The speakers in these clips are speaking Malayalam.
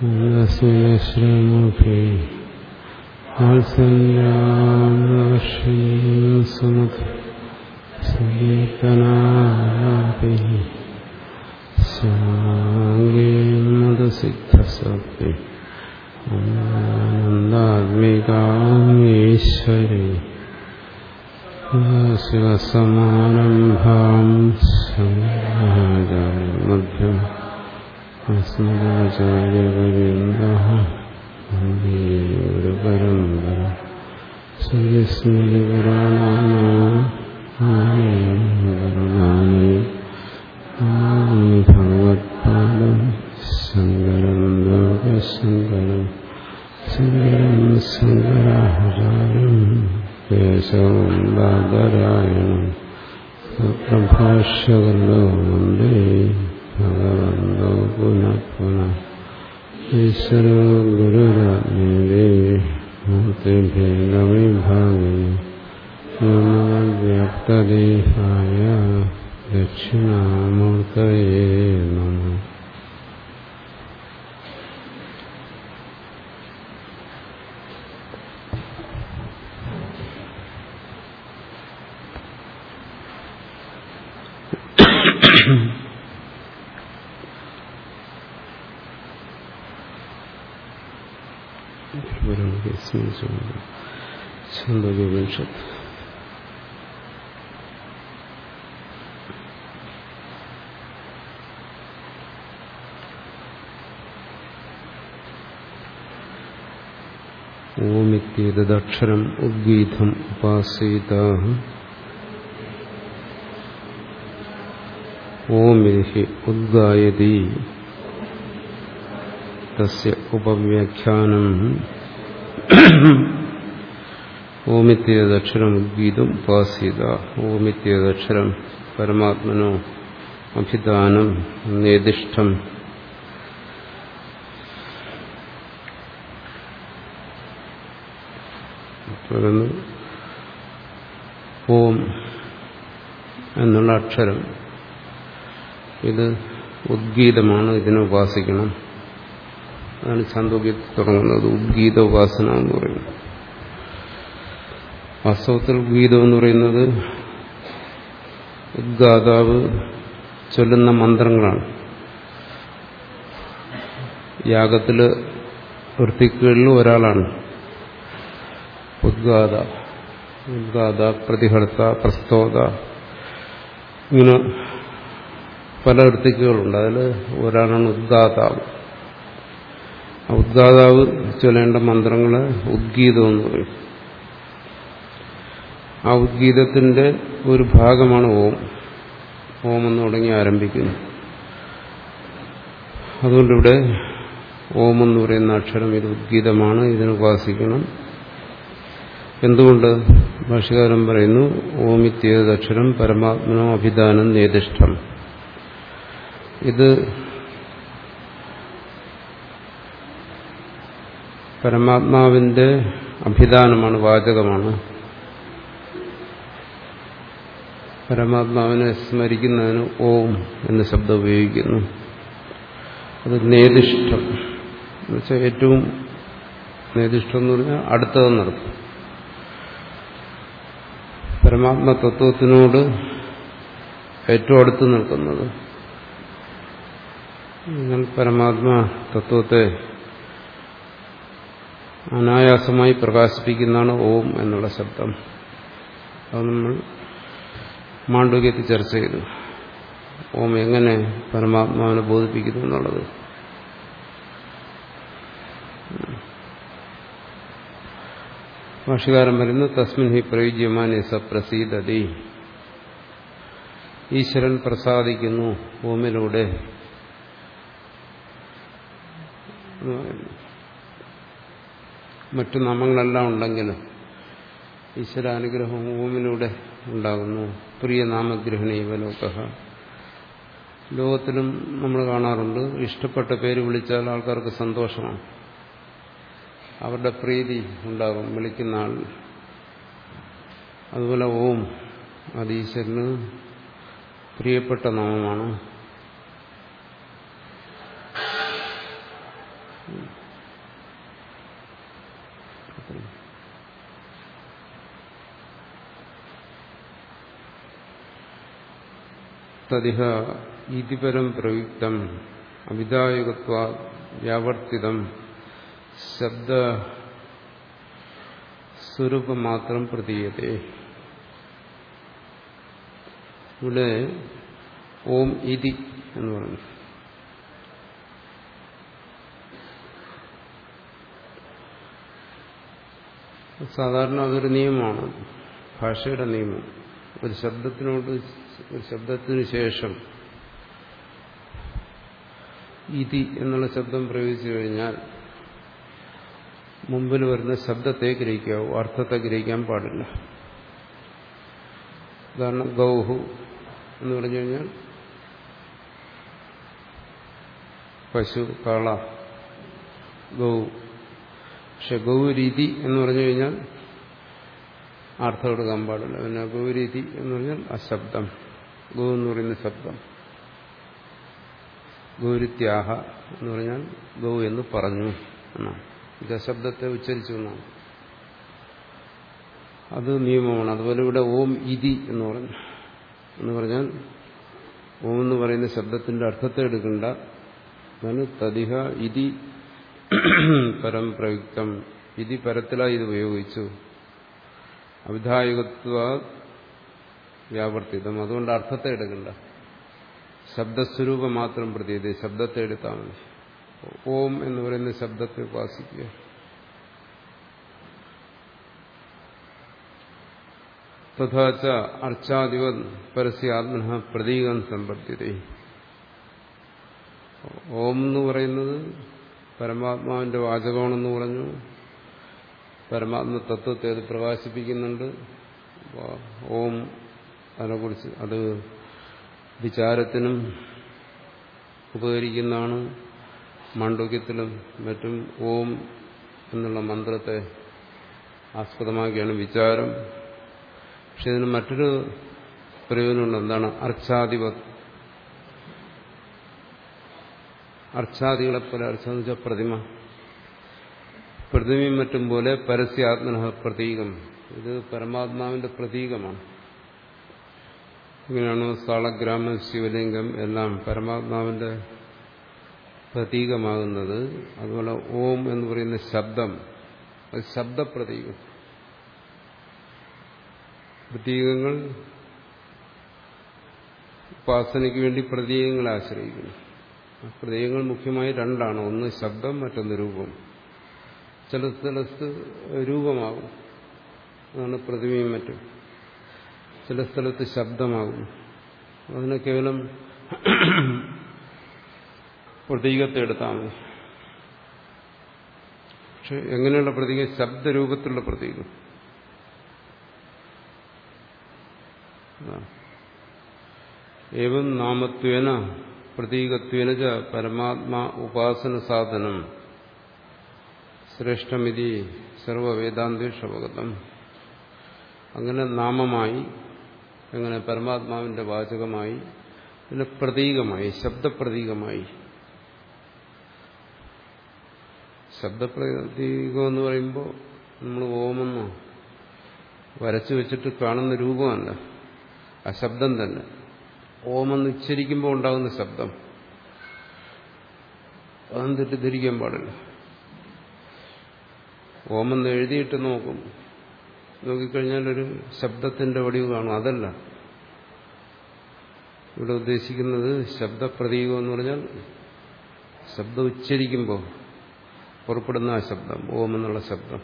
ശ്രീമുഖേ വാത്സല്യാമർഷീസുമുഖ സങ്കീർത്തനാപി സ്വാംഗീമതസിദ്ധസത്വേ ആനന്ദാത്മികാമീശ്വരി ശിവസമാരംഭാം സമാചാര്യമധ്യം അസ്മദാചാര്യപര്യന്ത ഒരു പരമ്പര ശ്രീസ്മൃതിപുരാണാനി ഭഗവത്പാദം ശങ്കരം ലോകശങ്കരം ശങ്കരം ശങ്കരാചാര്യം കേശവം ബാദരായണം പ്രഭാഷ്യകല്ലോ വന്ദേ ഭഗവന്തോ പുനഃ പുനഃ ഈശ്വരോ ഗുരുരാജ്ഞേ മൂർത്തിഭേദവിഭാഗിനി വ്യാപ്തദേഹായ ദക്ഷിണാമൂർത്തയേ നമ ഛന്ദോപനിഷത്ത് ഓമിത്യേതദക്ഷരം ഉദ്ഗീതം ഉപാസീത ഓമിഹി ഉദ്ഗായതി തസ്യ ഉപവ്യാഖ്യാനം ഓമിത്യേതക്ഷരം ഉദ്ഗീതം ഉപാസീത. ഓമിത്യേതക്ഷരം പരമാത്മനോ അഭിദാനം നേദിഷ്ടം തുടർന്ന് ഓം എന്നുള്ള അക്ഷരം. ഇത് ഉദ്ഗീതമാണ് ഇതിനെ ഉപാസിക്കണം. അതാണ് ചാന്തോക്യത്തിൽ തുടങ്ങുന്നത്. ഉദ്ഗീത ഉപാസന എന്ന് പറയുന്നത് വാസ്തവത്തിൽ ഗീതം എന്ന് പറയുന്നത് ഉദ്ഗാതാവ് ചൊല്ലുന്ന മന്ത്രങ്ങളാണ്. യാഗത്തിൽ വൃത്തിക്കുകളിൽ ഒരാളാണ്. ഉദ്ഗാത ഉദ്ഗാത പ്രതിഹർത്ത പ്രസ്തോത ഇങ്ങനെ പല വൃത്തിക്കുകളുണ്ട് അതിൽ ഒരാളാണ് ഉദ്ഗാതാവ്. ഉദ്ഗാതാവ് ചൊല്ലേണ്ട മന്ത്രങ്ങൾ ഉദ്ഗീതം എന്ന് പറയും. ആ ഉദ്ഗീതത്തിന്റെ ഒരു ഭാഗമാണ് ഓം. ഓം എന്ന് തുടങ്ങി ആരംഭിക്കുന്നു. അതുകൊണ്ടിവിടെ ഓം എന്ന് പറയുന്ന അക്ഷരം ഇത് ഉദ്ഗീതമാണ് ഇതിന് ഉപാസിക്കണം. എന്തുകൊണ്ട് ഭാഷകാരൻ പറയുന്നു ഓമിത്യേതക്ഷരം പരമാത്മനോ അഭിദാനം നേതിഷ്ഠം. ഇത് പരമാത്മാവിന്റെ അഭിദാനമാണ് വാചകമാണ്. പരമാത്മാവിനെ സ്മരിക്കുന്നതിന് ഓം എന്ന ശബ്ദം ഉപയോഗിക്കുന്നു. അത് നേതിഷ്ഠം. എന്നുവെച്ചാൽ ഏറ്റവും നേതിഷ്ഠം എന്ന് പറഞ്ഞാൽ അടുത്തതെന്നർത്ഥം പരമാത്മ തത്വത്തിനോട് ഏറ്റവും അടുത്ത് നിൽക്കുന്നത്. നിങ്ങൾ പരമാത്മ തത്വത്തെ അനായാസമായി പ്രകാശിപ്പിക്കുന്നതാണ് ഓം എന്നുള്ള ശബ്ദം. അത് നമ്മൾ മാണ്ഡവ്യത്തിൽ ചർച്ച ചെയ്തു. ഓം എങ്ങനെ പരമാത്മാവിനെ ബോധിപ്പിക്കുന്നു എന്നുള്ളത്. ഭാഷകാരം വരുന്നു തസ്മിൻ ഹി പ്രയുജ്യമാനെ സപ്രസീദതി. ഈശ്വരൻ പ്രസാദിക്കുന്നു ഓമിലൂടെ മറ്റു നാമങ്ങളെല്ലാം ഉണ്ടെങ്കിലും ഈശ്വരാനുഗ്രഹം ഓമിലൂടെ ഉണ്ടാകുന്നു. പ്രിയ നാമഗ്രഹണീവ ലോക ലോകത്തിലും നമ്മൾ കാണാറുണ്ട് ഇഷ്ടപ്പെട്ട പേര് വിളിച്ചാൽ ആൾക്കാർക്ക് സന്തോഷമാണ്. അവരുടെ പ്രീതി ഉണ്ടാകും വിളിക്കുന്ന ആൾ. അതുപോലെ ഓം അത് ഈശ്വരന് പ്രിയപ്പെട്ട നാമമാണ്. Thank you. തദിഹ ഇതിപരം പ്രയുക്തം അവിതായുഗത്വ വ്യാവർത്തിതം. ശബ്ദ സ്വരൂപം മാത്രം പ്രതീയത്തെ. ഇവിടെ ഓം ഇതി എന്ന് പറഞ്ഞു സാധാരണ അതൊരു നിയമമാണ്. ഭാഷയുടെ നിയമം. ഒരു ശബ്ദത്തിനോട് ഒരു ശബ്ദത്തിന് ശേഷം ഇതി എന്നുള്ള ശബ്ദം പ്രയോഗിച്ചു കഴിഞ്ഞാൽ മുമ്പിൽ വരുന്ന ശബ്ദത്തെ ഗ്രഹിക്കാവൂ. അർത്ഥത്തെ ഗ്രഹിക്കാൻ പാടില്ല. ഉദാഹരണം ഗൗഹു എന്ന് പറഞ്ഞു കഴിഞ്ഞാൽ പശു കാള ഗൗ. പക്ഷെ ഗൗരീതി എന്ന് പറഞ്ഞു കഴിഞ്ഞാൽ അർത്ഥം എടുക്കാൻ പാടില്ല. പിന്നെ ഗൗരീതി എന്ന് പറഞ്ഞാൽ അശബ്ദം. ഗൗ എന്ന് പറയുന്ന ശബ്ദം. ഗൗരിത്യാഹ എന്ന് പറഞ്ഞാൽ ഗൗ എന്ന് പറഞ്ഞു എന്നാണ്. ഇത് ശബ്ദത്തെ ഉച്ചരിച്ചു എന്നാണ്. അത് നിയമമാണ്. അതുപോലെ ഇവിടെ ഓം ഇതി എന്ന് പറഞ്ഞു. എന്ന് പറഞ്ഞാൽ ഓം എന്ന് പറയുന്ന ശബ്ദത്തിന്റെ അർത്ഥത്തെ എടുക്കണ്ട. തതിഹ ഇതി പരം പ്രയുക്തം. ഇതി പരത്തിലായി ഇത് ഉപയോഗിച്ചു. അവിധായകത്വ വ്യാവർത്തിതം. അതുകൊണ്ട് അർത്ഥത്തെ എടുക്കണ്ട. ശബ്ദസ്വരൂപം മാത്രം പ്രതീതി. ശബ്ദത്തെ എടുത്താൽ മതി. ഓം എന്ന് പറയുന്ന ശബ്ദത്തെ ഉപാസിക്കുക. തഥാച്ച അർച്ചാദിവ പരസ്യ ആത്മന പ്രതീകം സമ്പർത്തിയത് ഓം എന്ന് പറയുന്നത് പരമാത്മാവിന്റെ വാചകമാണെന്ന് പറഞ്ഞു. പരമാത്മ തത്വത്തെ അത് പ്രകാശിപ്പിക്കുന്നുണ്ട്. ഓം അതിനെക്കുറിച്ച് അത് വിചാരത്തിനും ഉപകരിക്കുന്നതാണ് മാണ്ഡവ്യത്തിലും മറ്റും ഓം എന്നുള്ള മന്ത്രത്തെ ആസ്പദമാക്കിയാണ് വിചാരം. പക്ഷെ ഇതിന് മറ്റൊരു പ്രയോജനമുണ്ട്. എന്താണ്? അർച്ചാധിപത് അർച്ചാദികളെപ്പോലെ അർച്ചെന്ന് വെച്ചാൽ പ്രതിമ. പ്രതിമയും മറ്റും പോലെ പരസ്യാത്മന പ്രതീകം. ഇത് പരമാത്മാവിന്റെ പ്രതീകമാണ്. ഇങ്ങനെയാണ് സാളഗ്രാമം ശിവലിംഗം എല്ലാം പരമാത്മാവിന്റെ പ്രതീകമാകുന്നത്. അതുപോലെ ഓം എന്ന് പറയുന്ന ശബ്ദം അത് ശബ്ദപ്രതീകം. പ്രതീകങ്ങൾ ഉപാസനയ്ക്ക് വേണ്ടി പ്രതീകങ്ങളെ ആശ്രയിക്കുന്നു. പ്രതീകങ്ങൾ മുഖ്യമായി രണ്ടാണ്. ഒന്ന് ശബ്ദം മറ്റൊന്ന് രൂപം. ചില സ്ഥലത്ത് രൂപമാകും. അതാണ് പ്രതിമയും മറ്റും. ചില സ്ഥലത്ത് ശബ്ദമാകുന്നു. അതിനെ കേവലം പ്രതീകത്തെ എടുത്താൽ മതി. പക്ഷെ എങ്ങനെയുള്ള പ്രതീകം? ശബ്ദരൂപത്തിലുള്ള പ്രതീകം. ഏവം നാമത്വേന പ്രതീകത്വേന ച പരമാത്മാ ഉപാസന സാധനം ശ്രേഷ്ഠമിതി സർവവേദാന്തേഷവഗതം അങ്ങനെ നാമമായി അങ്ങനെ പരമാത്മാവിന്റെ വാചകമായി പിന്നെ പ്രതീകമായി ശബ്ദപ്രതീകമായി. ശബ്ദപ്രതീകം എന്ന് പറയുമ്പോൾ നമ്മൾ ഓമെന്നോ വരച്ചു വെച്ചിട്ട് കാണുന്ന രൂപമല്ല. ആ ശബ്ദം തന്നെ. ഓമെന്ന് ഉച്ചരിക്കുമ്പോൾ ഉണ്ടാകുന്ന ശബ്ദം. അതും തെറ്റിദ്ധരിക്കാൻ പാടില്ല. ഓമെന്ന് എഴുതിയിട്ട് നോക്കും. നോക്കിക്കഴിഞ്ഞാൽ ഒരു ശബ്ദത്തിന്റെ വടിവ് കാണും. അതല്ല. ഇവിടെ ഉദ്ദേശിക്കുന്നത് ശബ്ദപ്രതീകം എന്ന് പറഞ്ഞാൽ ശബ്ദം ഉച്ചരിക്കുമ്പോൾ പുറപ്പെടുന്ന ആ ശബ്ദം ഓം എന്നുള്ള ശബ്ദം.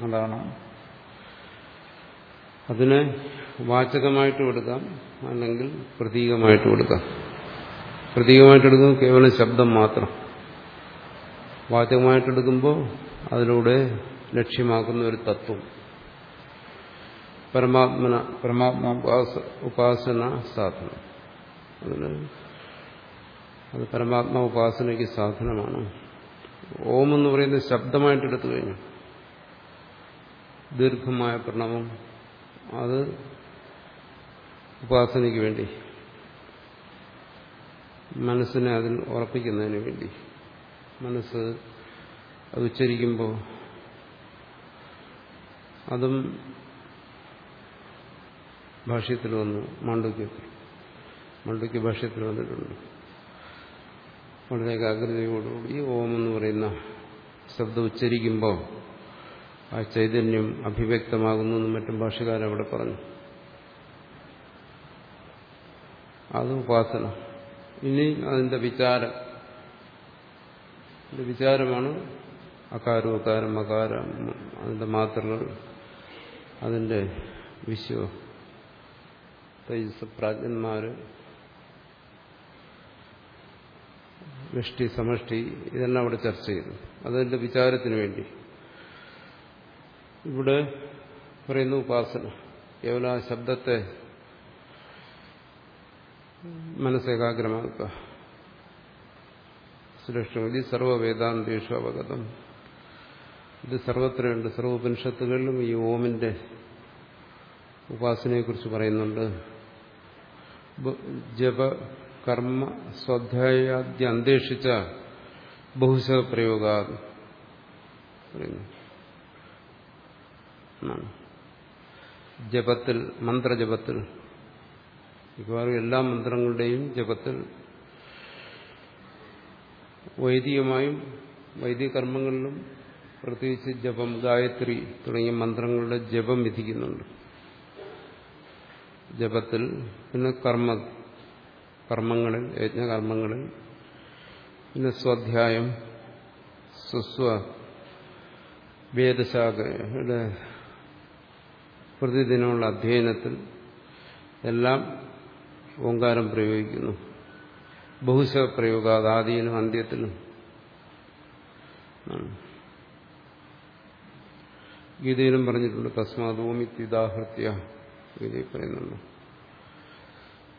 അതാണ്. അതിനെ വാചകമായിട്ട് കൊടുക്കാം അല്ലെങ്കിൽ പ്രതീകമായിട്ട് കൊടുക്കാം പ്രതീകമായിട്ട് എടുക്കുമ്പോൾ കേവലം ശബ്ദം മാത്രം. വാചകമായിട്ടെടുക്കുമ്പോൾ അതിലൂടെ ലക്ഷ്യമാക്കുന്ന ഒരു തത്വം. പരമാത്മന പരമാത്മ ഉപാസന സാധനം. അതിന് അത് പരമാത്മ ഉപാസനയ്ക്ക് സാധനമാണ്. ഓം എന്ന് പറയുന്നത് ശബ്ദമായിട്ട് എടുത്തു കഴിഞ്ഞു. ദീർഘമായ പ്രണവം. അത് ഉപാസനയ്ക്ക് വേണ്ടി. മനസ്സിനെ അതിൽ ഉറപ്പിക്കുന്നതിന് വേണ്ടി. മനസ്സ് അത് ഉച്ചരിക്കുമ്പോൾ അതും ഭാഷ്യത്തിൽ വന്നു. മാണ്ഡുക്യത്തിൽ മാണ്ഡുക്യ ഭാഷ്യത്തിൽ വന്നിട്ടുണ്ട്. വളരെ ഏകാഗ്രതയോടുകൂടി ഓം എന്ന് പറയുന്ന ശബ്ദം ഉച്ചരിക്കുമ്പോൾ ആ ചൈതന്യം അഭിവ്യക്തമാകുന്നു എന്നും മറ്റും ഭാഷകാരൻ അവിടെ പറഞ്ഞു. അത് ഉപാസന. ഇനി അതിന്റെ വിചാരം. വിചാരമാണ് അകാരം അകാരം അകാരം. അതിന്റെ മാത്രകൾ അതിന്റെ വിശ്വ പ്രാജ്ഞന്മാര് വ്യഷ്ടി സമഷ്ടി ഇതെല്ലാം അവിടെ ചർച്ച ചെയ്തു. അതിന്റെ വിചാരത്തിന് വേണ്ടി. ഇവിടെ പറയുന്നു ഉപാസന കേവല ശബ്ദത്തെ മനസ്സേകാഗ്രമാക്കുക. സുരക്ഷ സർവവേദാന്തേഷു അവഗതം. ഇത് സർവത്രയുണ്ട്. സർവോപനിഷത്തുകളിലും ഈ ഓമിന്റെ ഉപാസനയെക്കുറിച്ച് പറയുന്നുണ്ട്. ജപ കർമ്മ സ്വാധ്യായാദ്യ അന്തേഷിച്ച ബഹുശ പ്രയോഗ ജപത്തിൽ മന്ത്രജപത്തിൽ മിക്കവാറും എല്ലാ മന്ത്രങ്ങളുടെയും ജപത്തിൽ വൈദികമായും വൈദിക കർമ്മങ്ങളിലും പ്രത്യേകിച്ച് ജപം ഗായത്രി തുടങ്ങിയ മന്ത്രങ്ങളുടെ ജപം വിധിക്കുന്നുണ്ട്. ജപത്തിൽ പിന്നെ കർമ്മ കർമ്മങ്ങളിൽ യജ്ഞകർമ്മങ്ങളിൽ പിന്നെ സ്വാധ്യായം സ്വസ്വ വേദശാഖയുടെ പ്രതിദിനമുള്ള അധ്യയനത്തിൽ എല്ലാം ഓങ്കാരം പ്രയോഗിക്കുന്നു. ബഹുശ അന്ത്യത്തിലും ഗീതയിലും പറഞ്ഞിട്ടുണ്ട് തസ്മാതോമിത്യുദാഹൃത്യ ഗീതയിൽ പറയുന്നുണ്ട്.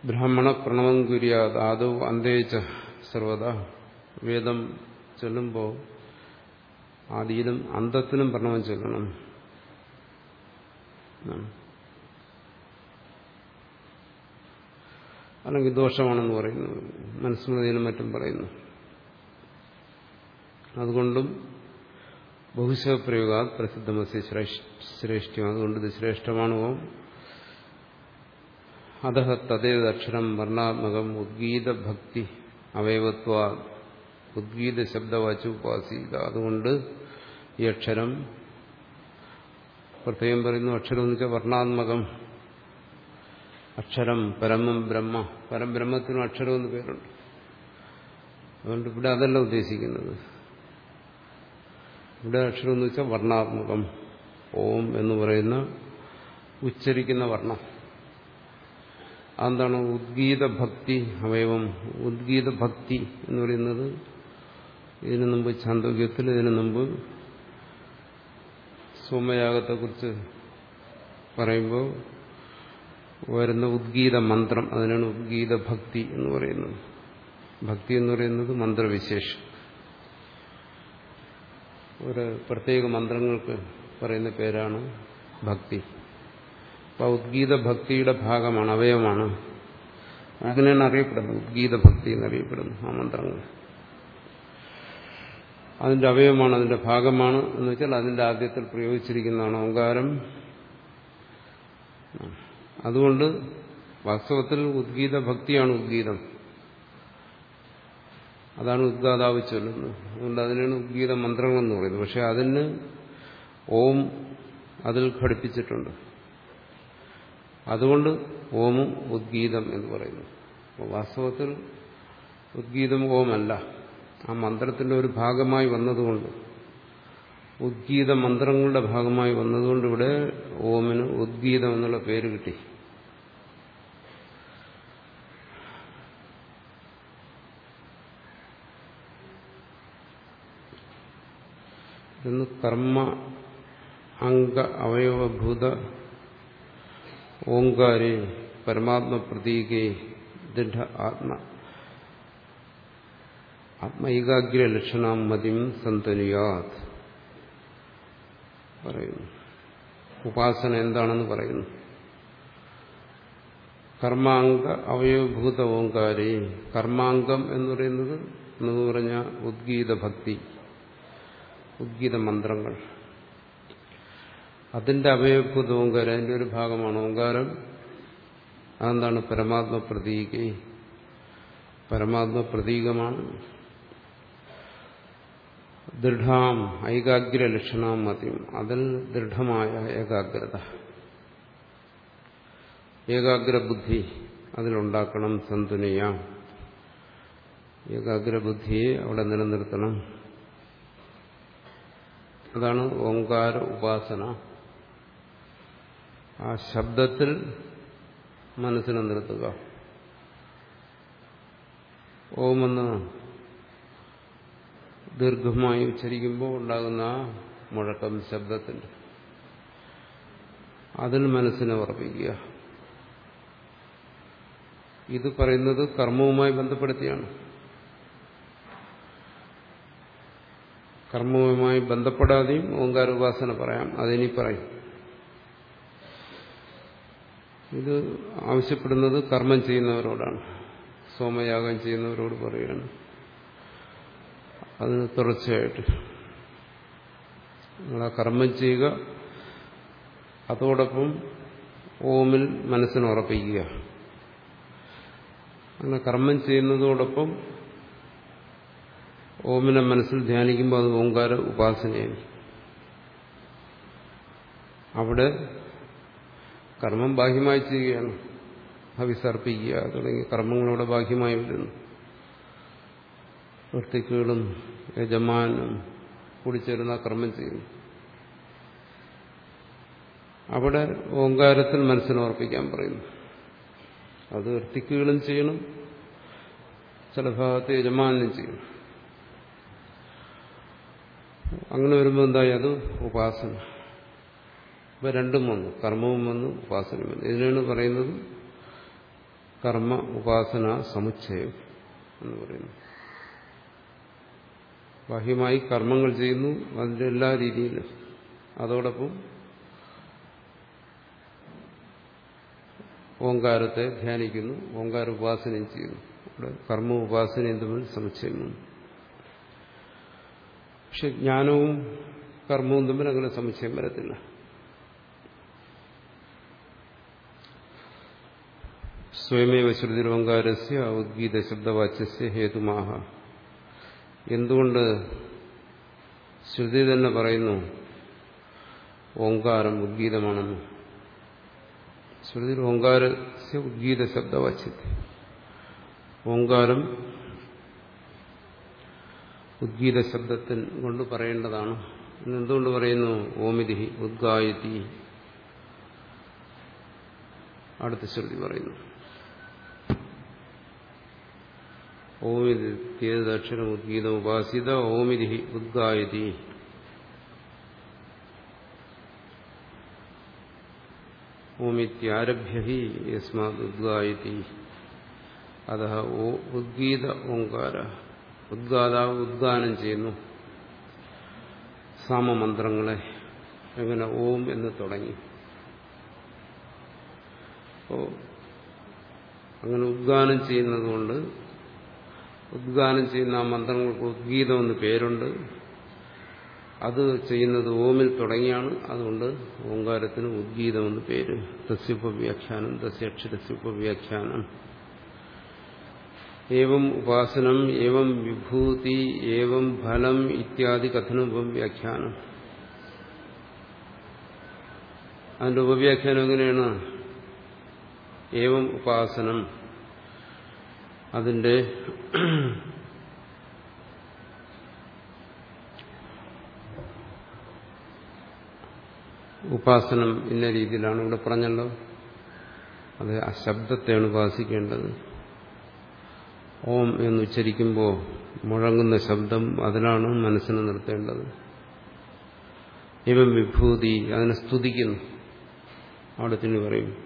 ബ്രാഹ്മണ പ്രണവം കുര്യാത് ആദവ് അന്തേച്ച സർവത വേദം ചൊല്ലുമ്പോൾ ആദിയിലും അന്തത്തിലും പ്രണവം ചൊല്ലണം. അല്ലെങ്കിൽ ദോഷമാണെന്ന് പറയുന്നു മനസ്മൃതിയിലും മറ്റും പറയുന്നു. അതുകൊണ്ടും ബഹുശപ്രയോഗ പ്രസിദ്ധമസ്യ ശ്രേഷ്ഠം അതുകൊണ്ട് ഇത് ശ്രേഷ്ഠമാണ് ഓം. അത തദ്ദേതക്ഷരം വർണാത്മകം ഉദ്ഗീത ഭക്തി അവയവത്വ ഉദ്ഗീത ശബ്ദവാച്ചു ഉപാസി അതുകൊണ്ട് ഈ അക്ഷരം പ്രത്യേകം പറയുന്നു അക്ഷരം എന്ന് വെച്ചാൽ വർണാത്മകം. അക്ഷരം പരമം ബ്രഹ്മ. പരംബ്രഹ്മത്തിനും അക്ഷരം എന്ന് പേരുണ്ട്. അതുകൊണ്ട് ഇവിടെ അതല്ല ഉദ്ദേശിക്കുന്നത്. ഇവിടെ അക്ഷരം എന്ന് വെച്ചാൽ വർണാത്മകം ഓം എന്ന് പറയുന്ന ഉച്ചരിക്കുന്ന വർണം. അതെന്താണ്? ഉദ്ഗീത ഭക്തി അവയവം. ഉദ്ഗീത ഭക്തി എന്ന് പറയുന്നത് ഇതിനു മുമ്പ് ചാന്തോക്യത്തിൽ ഇതിനു മുമ്പ് സോമയാഗത്തെക്കുറിച്ച് പറയുമ്പോൾ വരുന്ന ഉദ്ഗീത മന്ത്രം അതിനാണ് ഉദ്ഗീത ഭക്തി എന്ന് പറയുന്നത്. ഭക്തി എന്ന് പറയുന്നത് മന്ത്രവിശേഷം. ഒരു പ്രത്യേക മന്ത്രങ്ങൾക്ക് പറയുന്ന പേരാണ് ഭക്തി. അപ്പോൾ ഉദ്ഗീത ഭക്തിയുടെ ഭാഗമാണ് അവയവമാണ്. അങ്ങനെയാണ് അറിയപ്പെടുന്നത്. ഉദ്ഗീത ഭക്തി എന്നറിയപ്പെടുന്നു ആ മന്ത്രങ്ങൾ. അതിന്റെ അവയവമാണ് അതിന്റെ ഭാഗമാണ് എന്ന് വെച്ചാൽ അതിന്റെ ആദ്യത്തിൽ പ്രയോഗിച്ചിരിക്കുന്നതാണ് ഓങ്കാരം. അതുകൊണ്ട് വാസ്തവത്തിൽ ഉദ്ഗീത ഭക്തിയാണ് ഉദ്ഗീതം. അതാണ് ഉദ്ഗാതാവ് ചൊല്ലുന്നത്. അതുകൊണ്ട് അതിനാണ് ഉദ്ഗീത മന്ത്രങ്ങളെന്ന് പറയുന്നത്. പക്ഷെ അതിന് ഓം അതിൽ ഘടിപ്പിച്ചിട്ടുണ്ട്. അതുകൊണ്ട് ഓമും ഉദ്ഗീതം എന്ന് പറയുന്നു. വാസ്തവത്തിൽ ഉദ്ഗീതം ഓമല്ല. ആ മന്ത്രത്തിന്റെ ഒരു ഭാഗമായി വന്നതുകൊണ്ട് ഉദ്ഗീത മന്ത്രങ്ങളുടെ ഭാഗമായി വന്നതുകൊണ്ട് ഇവിടെ ഓമിന് ഉദ്ഗീതം എന്നുള്ള പേര് കിട്ടി. ഇന്ന് കർമ്മ അംഗ അവയവഭൂത ഓങ്കാരേ പരമാത്മപ്രതീകേ ദൃഢ ആത്മ. ആത്മൈകാഗ്ര ലക്ഷണം മതിം സന്തനുയാത്. പറയുന്നു. ഉപാസന എന്താണെന്ന് പറയുന്നു. കർമാംഗ അവയവഭൂത ഓങ്കാരി. കർമാംഗം എന്ന് പറയുന്നത് എന്ന് പറഞ്ഞ ഉദ്ഗീത ഭക്തി ഉദ്ഗീത മന്ത്രങ്ങൾ. അതിന്റെ അവയവഭൂത ഓങ്കാരം അതിന്റെ ഒരു ഭാഗമാണ് ഓങ്കാരം. അതെന്താണ്? പരമാത്മ പ്രതീക. പരമാത്മ പ്രതീകമാണ്. ദൃഢാം ഐകാഗ്ര ലക്ഷണാം മതിയും അതിൽ ദൃഢമായ ഏകാഗ്രത. ഏകാഗ്ര ബുദ്ധി അതിലുണ്ടാക്കണം സന്തുനയാം. ഏകാഗ്ര ബുദ്ധിയെ അവിടെ നിലനിർത്തണം. അതാണ് ഓങ്കാര ഉപാസന. ആ ശബ്ദത്തിൽ മനസ്സിനെ നിർത്തുക. ഓമെന്ന് ദീർഘമായി ഉച്ചരിക്കുമ്പോൾ ഉണ്ടാകുന്ന ആ മുഴക്കം ശബ്ദത്തിന്റെ അതിൽ മനസ്സിനെ ഉറപ്പിക്കുക. ഇത് പറയുന്നത് കർമ്മവുമായി ബന്ധപ്പെടുത്തിയാണ്. കർമ്മവുമായി ബന്ധപ്പെടാതെയും ഓങ്കാര ഉപാസന പറയാം. അതിനി പറയും. ഇത് ആവശ്യപ്പെടുന്നത് കർമ്മം ചെയ്യുന്നവരോടാണ്. സോമയാഗം ചെയ്യുന്നവരോട് പറയുകയാണ്. അത് തുടർച്ചയായിട്ട്. നിങ്ങൾ ആ കർമ്മം ചെയ്യുക. അതോടൊപ്പം ഓമിൽ മനസ്സിനുറപ്പിക്കുക അങ്ങനെ കർമ്മം ചെയ്യുന്നതോടൊപ്പം ഓമിനെ മനസ്സിൽ ധ്യാനിക്കുമ്പോൾ അത് ഓങ്കാര ഉപാസനയാണ്. അവിടെ കർമ്മം ബാഹ്യമായി ചെയ്യുകയാണ്. ഹവിസർപ്പിക്കുക തുടങ്ങിയ കർമ്മങ്ങളവിടെ ബാഹ്യമായി വരുന്നു. വൃത്തിക്കുകളും യജമാനും കൂടിച്ചേരുന്ന കർമ്മം ചെയ്യുന്നു. അവിടെ ഓങ്കാരത്തിൽ മനസ്സിനുറപ്പിക്കാൻ പറയുന്നു. അത് വൃത്തിക്കുകളും ചെയ്യണം ചില ഭാഗത്ത് യജമാനും ചെയ്യണം. അങ്ങനെ വരുമ്പോൾ എന്തായി? അത് ഉപാസന. ഇപ്പൊ രണ്ടും വന്നു. കർമ്മവും വന്നു ഉപാസനയും വന്നു. ഇതിനാണ് പറയുന്നത് കർമ്മ ഉപാസന സമുച്ചയം എന്ന് പറയുന്നു ബാഹ്യമായി കർമ്മങ്ങൾ ചെയ്യുന്നു അതിന്റെ എല്ലാ രീതിയിലും. അതോടൊപ്പം ഓങ്കാരത്തെ ധ്യാനിക്കുന്നു ഓങ്കാര ഉപാസനയും ചെയ്യുന്നു. കർമ്മ ഉപാസനയും തമ്മിൽ സമുച്ചയം വന്നു. പക്ഷെ ജ്ഞാനവും കർമ്മവും തമ്മിൽ അങ്ങനെ സംശയം വരത്തില്ല. സ്വയമേവ ശ്രുതിരോങ്കാരസ്യ ഉദ്ഗീത ശബ്ദവാച്യസ്യ ഹേതുമാഹ. എന്തുകൊണ്ട് ശ്രുതി തന്നെ പറയുന്നു ഓങ്കാരം ഉദ്ഗീതമാണെന്ന്. ശ്രുതി ഓങ്കാരസ്യ ഉദ്ഗീത ശബ്ദവാച്യത്തെ. ഓങ്കാരം ഉദ്ഗീത ശബ്ദത്തിൻ കൊണ്ട് പറയേണ്ടതാണ്. എന്തുകൊണ്ട് പറയുന്നു? ഓമിതി ഉദ്ഗായതി. അടുത്ത ശ്രുതി പറയുന്നു. ഓമിതി ഉദ്ഗീത ഉപാസിത ഓമിതി ഉദ്ഗായതി. ഓമിത്യാരഭ്യ ഹി യസ്മാത് ഉദ്ഗായതി അത ഉദ്ഗീത ഓങ്കാര ഉദ്ഗാതാവ് ഉദ്ഗാനം ചെയ്യുന്നു. സാമമന്ത്രങ്ങളെ എങ്ങനെ ഓം എന്ന് തുടങ്ങി. അപ്പോ അങ്ങനെ ഉദ്ഗാനം ചെയ്യുന്നതുകൊണ്ട് ഉദ്ഗാനം ചെയ്യുന്ന ആ മന്ത്രങ്ങൾക്ക് ഉദ്ഗീതം എന്ന് പേരുണ്ട്. അത് ചെയ്യുന്നത് ഓമിൽ തുടങ്ങിയാണ്. അതുകൊണ്ട് ഓങ്കാരത്തിന് ഉദ്ഗീതം എന്ന് പേര്. തസ്യുപവ്യാഖ്യാനം തസ്യക്ഷരസ്യുപവ്യാഖ്യാനം ഏവം ഉപാസനം ഏവം വിഭൂതി ഏവം ഫലം ഇത്യാദി കഥനോപവ്യാഖ്യാനം. അതിന്റെ ഉപവ്യാഖ്യാനം എങ്ങനെയാണ്? ഏവം ഉപാസനം. അതിന്റെ ഉപാസനം ഇന്ന രീതിയിലാണ് ഇവിടെ പറഞ്ഞല്ലോ. അത് ആ ശബ്ദത്തെയാണ് ഉപാസിക്കേണ്ടത്. ഓം എന്ന് ഉച്ചരിക്കുമ്പോൾ മുഴങ്ങുന്ന ശബ്ദം അതിനാണ് മനസ്സിന് നിർത്തേണ്ടത്. ഇവം വിഭൂതി അതിനെ സ്തുതിക്കുന്നു. അവിടെ തന്നെ പറയും.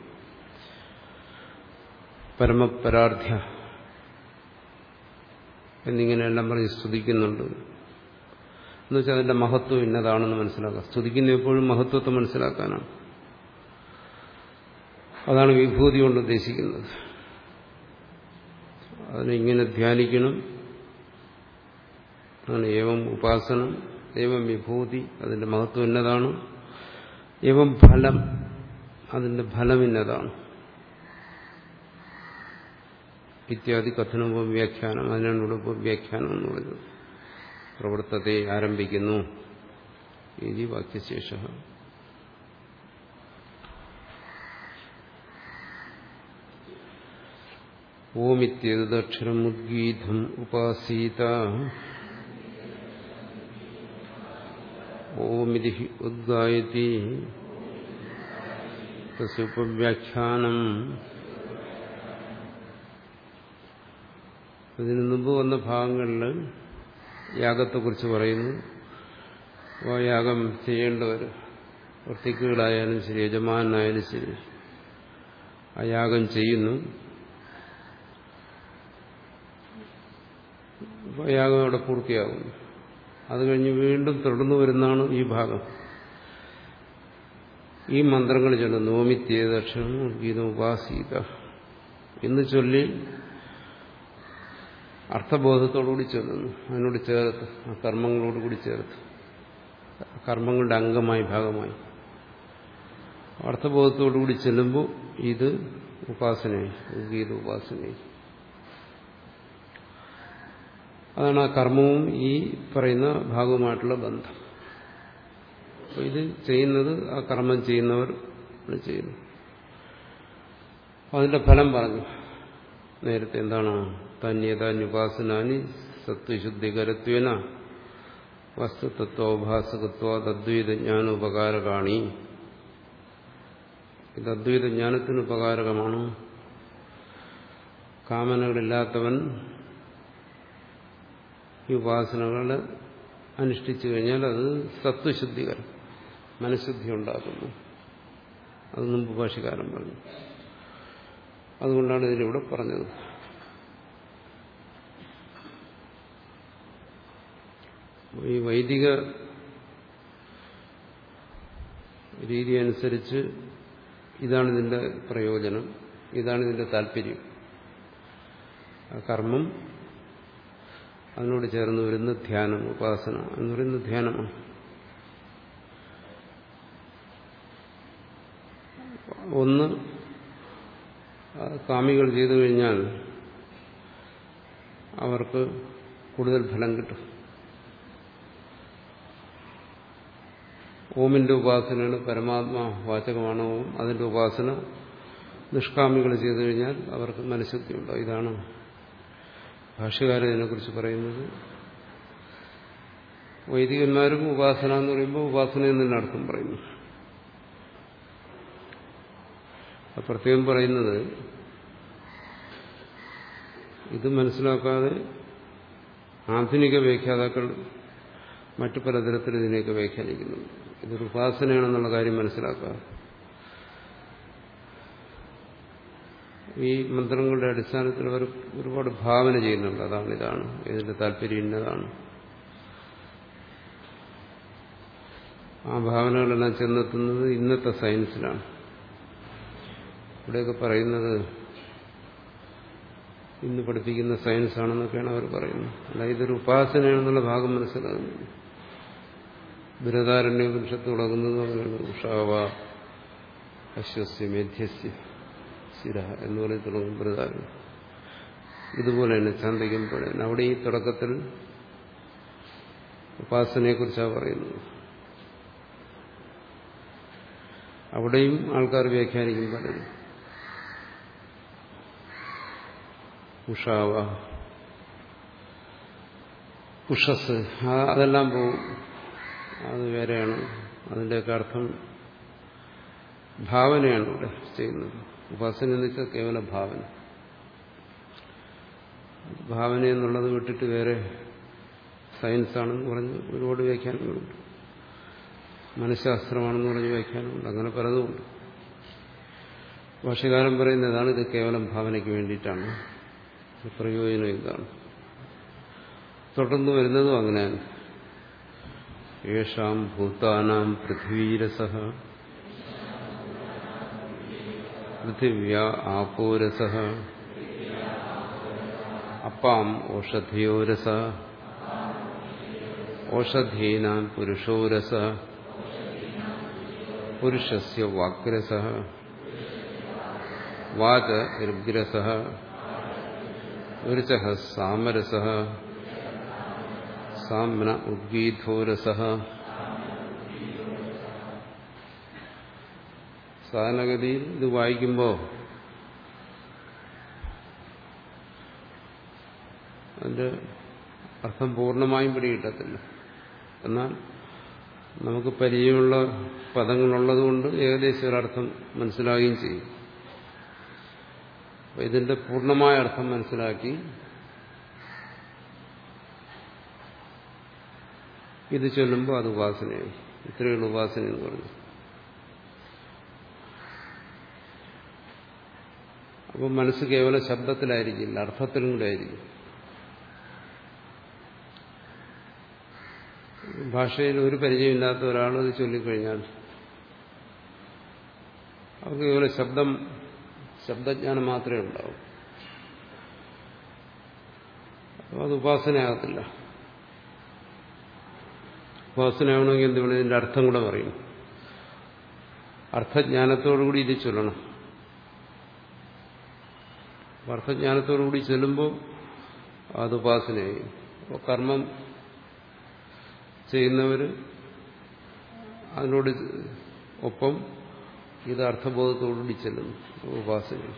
പരമപരാർത്ഥ്യ എന്നിങ്ങനെയെല്ലാം പറഞ്ഞ് സ്തുതിക്കുന്നുണ്ട്. എന്നുവെച്ചാൽ അതിന്റെ മഹത്വം ഇന്നതാണെന്ന് മനസ്സിലാക്കാം. സ്തുതിക്കുന്ന എപ്പോഴും മഹത്വത്തെ മനസ്സിലാക്കാനാണ്. അതാണ് വിഭൂതി കൊണ്ട് ഉദ്ദേശിക്കുന്നത്. അതിനെ ഇങ്ങനെ ധ്യാനിക്കണം. അതാണ് ഏവം ഉപാസനം ഏവം വിഭൂതി അതിന്റെ മഹത്വം ഇന്നതാണ്. ഏവം ഫലം അതിന്റെ ഫലം ഇന്നതാണ്. ഇത്യാദി കഥനോപവ്യാഖ്യാനം അതിനാണ് ഇവിടെ വ്യാഖ്യാനം എന്ന് പറയുന്നത്. പ്രവർത്തത്തെ ആരംഭിക്കുന്നു. ഇനി വാക്യശേഷ. ഓമിത്യേതക്ഷരം ഉദ്ഗീതം ഉപാസീത. ഓമിതി ഉദ്ഗായതി. ഉപവ്യാഖ്യാനം. അതിന് മുമ്പ് വന്ന ഭാഗങ്ങളിൽ യാഗത്തെക്കുറിച്ച് പറയുന്നു. അപ്പോൾ യാഗം ചെയ്യേണ്ടവർ വൃത്തിക്കുകളായാലും ശരി യജമാനായാലും ശരി ആ യാഗം ചെയ്യുന്നു അപ്പോൾ യാഗം അവിടെ പൂർത്തിയാകുന്നു. അത് കഴിഞ്ഞ് വീണ്ടും തുടർന്നു വരുന്നതാണ് ഈ ഭാഗം. ഈ മന്ത്രങ്ങൾ ചൊല്ലുന്നു ഓമിത്യേദക്ഷരം ഗീതം ഉപാസീത എന്ന് ചൊല്ലി അർത്ഥബോധത്തോടുകൂടി ചൊല്ലുന്നു. അതിനോട് ചേർത്ത് ആ കർമ്മങ്ങളോടുകൂടി ചേർത്ത്. കർമ്മങ്ങളുടെ അംഗമായി ഭാഗമായി. അർത്ഥബോധത്തോടുകൂടി ചെല്ലുമ്പോൾ ഇത് ഉപാസനയായി ഗീത ഉപാസനയായി. അതാണ് ആ കർമ്മവും ഈ പറയുന്ന ഭാഗവുമായിട്ടുള്ള ബന്ധം. അപ്പോൾ ഇത് ചെയ്യുന്നത് ആ കർമ്മം ചെയ്യുന്നവർ ചെയ്യുന്നു. അതിന്റെ ഫലം പറഞ്ഞു. നേരത്തെ എന്താണ്? തന്യതാന്യുപാസനാനി സത്വശുദ്ധികരത്വേന വസ്തുതത്വോപാസകത്വ തദ്വൈതജ്ഞാനോപകാരകാണി. ഇത് അദ്വൈത ജ്ഞാനത്തിന് ഉപകാരകമാണ് കാമനകളില്ലാത്തവൻ ഈ ഉപാസനകൾ അനുഷ്ഠിച്ചു കഴിഞ്ഞാൽ അത് സത്വശുദ്ധികരം മനഃശുദ്ധി ഉണ്ടാക്കുന്നു. അത് മുമ്പ് ഭാഷകാരൻ പറഞ്ഞു. അതുകൊണ്ടാണ് ഇതിലിവിടെ പറഞ്ഞത്. ഈ വൈദിക രീതി അനുസരിച്ച് ഇതാണ് ഇതിന്റെ പ്രയോജനം ഇതാണ് ഇതിന്റെ താല്പര്യം. കർമ്മം അതിനോട് ചേർന്ന് വരുന്ന ധ്യാനം ഉപാസന എന്ന് പറയുന്ന ധ്യാനമാണ്. ഒന്ന് കാമികൾ ചെയ്തു കഴിഞ്ഞാൽ അവർക്ക് കൂടുതൽ ഫലം കിട്ടും. ഓമിന്റെ ഉപാസനയാണ് പരമാത്മാ വാചകമാണ് ഓം. അതിന്റെ ഉപാസന നിഷ്കാമികൾ ചെയ്തു കഴിഞ്ഞാൽ അവർക്ക് മനഃശുദ്ധി ഉണ്ടാവും ഇതാണ് ഭാഷ്യകാരൻ ഇതിനെക്കുറിച്ച് പറയുന്നത്? വൈദികന്മാരും ഉപാസന എന്ന് പറയുമ്പോൾ ഉപാസന എന്നതിന് അർത്ഥം പറയുന്നു. പ്രത്യേകം പറയുന്നത് ഇത് മനസ്സിലാക്കാതെ ആധുനിക വ്യാഖ്യാതാക്കൾ മറ്റു പലതരത്തിൽ ഇതിനെയൊക്കെ വ്യാഖ്യാനിക്കുന്നു ഇതൊരു ഉപാസനയാണെന്നുള്ള കാര്യം മനസ്സിലാക്കാതെ ഈ മന്ത്രങ്ങളുടെ അടിസ്ഥാനത്തിൽ അവർ ഒരുപാട് ഭാവന ചെയ്യുന്നുണ്ട്. അതാണ് ഇതാണ്. ഇതിന്റെ താല്പര്യം ഇന്നതാണ്. ആ ഭാവനകളെല്ലാം ചെന്നെത്തുന്നത് ഇന്നത്തെ സയൻസിലാണ്. ഇവിടെയൊക്കെ പറയുന്നത് ഇന്ന് പഠിപ്പിക്കുന്ന സയൻസ് ആണെന്നൊക്കെയാണ് അവർ പറയുന്നത്. അല്ല ഇതൊരു ഉപാസനയാണെന്നുള്ള ഭാഗം മനസ്സിലാകുന്നു. ബൃഹദാരണ്യോപനിഷത്ത് തുടങ്ങുന്നത് അവരാണ് ഉഷാവ അശ്വസ്യ മേധ്യസ്യ. ശിര എന്ന് പറഞ്ഞ് തുടങ്ങും ബൃഹദാരണ്യം ഇതുപോലെ തന്നെ ചാന്തയ്ക്കും അവിടെ ഈ തുടക്കത്തിൽ ഉപാസനയെക്കുറിച്ചാണ് പറയുന്നത്. അവിടെയും ആൾക്കാർ വ്യാഖ്യാനിക്കും ഉഷാവ ഉഷസ് അതെല്ലാം പോവും. അത് വേറെയാണ്. അതിന്റെയൊക്കെ അർത്ഥം ഭാവനയാണ് ഇവിടെ ചെയ്യുന്നത്. ഉപാസന എന്ന് വെച്ചാൽ കേവല ഭാവന. ഭാവന എന്നുള്ളത് വിട്ടിട്ട് വേറെ സയൻസാണെന്ന് പറഞ്ഞ് ഒരുപാട് വ്യാഖ്യാനങ്ങളുണ്ട്. മനഃശാസ്ത്രമാണെന്ന് പറഞ്ഞ് വ്യാഖ്യാനമുണ്ട്. അങ്ങനെ പലതുമുണ്ട്. ഭാഷകാലം പറയുന്നതാണ് ഇത് കേവലം ഭാവനയ്ക്ക് വേണ്ടിയിട്ടാണ്. പ്രയോജനം ഇതാണ്. തുടർന്ന് വരുന്നതും അങ്ങനെയാണ് യേഷാം ഭൂതാനാം പൃഥ്വീരസ പൃഥിവ്യ ആപോരസ അപ്പാം ഓഷധിയോരസ ഓഷധീനാം പുരുഷോരസ പുരുഷസ്യ വാഗ്രസ വാച ഋഗ്രസ ഋച സാമരസ സാമ്ന ഉദ്ഗീധോരസ സാധാരണഗതിയിൽ ഇത് വായിക്കുമ്പോൾ അതിന്റെ അർത്ഥം പൂർണമായും പിടികിട്ടത്തില്ല. എന്നാൽ നമുക്ക് പരിചയമുള്ള പദങ്ങളുള്ളതുകൊണ്ട് ഏകദേശം ഒരർത്ഥം മനസ്സിലാകുകയും ചെയ്യും. അപ്പം ഇതിന്റെ പൂർണമായ അർത്ഥം മനസ്സിലാക്കി ഇത് ചൊല്ലുമ്പോൾ അത് ഉപാസനയായി. ഇത്രയുള്ള ഉപാസന എന്ന് പറഞ്ഞു അപ്പം മനസ്സ് കേവലം ശബ്ദത്തിലായിരിക്കില്ല അർത്ഥത്തിലും കൂടെ ആയിരിക്കും. ഭാഷയിൽ ഒരു പരിചയമില്ലാത്ത ഒരാൾ ചൊല്ലിക്കഴിഞ്ഞാൽ അവർക്ക് കേവലം ശബ്ദം ശബ്ദജ്ഞാനം മാത്രമേ ഉണ്ടാവൂ. അപ്പോൾ അത് ഉപാസനയാകത്തില്ല. ഉപാസനയാവണമെങ്കിൽ എന്ത് വേണം? ഇതിന്റെ അർത്ഥം കൂടെ പറയും. അർത്ഥജ്ഞാനത്തോടുകൂടി ഇത് ചൊല്ലണം. അർത്ഥജ്ഞാനത്തോടുകൂടി ചെല്ലുമ്പോൾ അത് ഉപാസനയായി. അപ്പോൾ കർമ്മം ചെയ്യുന്നവർ അതിനോട് ഒപ്പം ഇത് അർത്ഥബോധത്തോടുകൂടി ചെല്ലുന്നു. ഉപാസന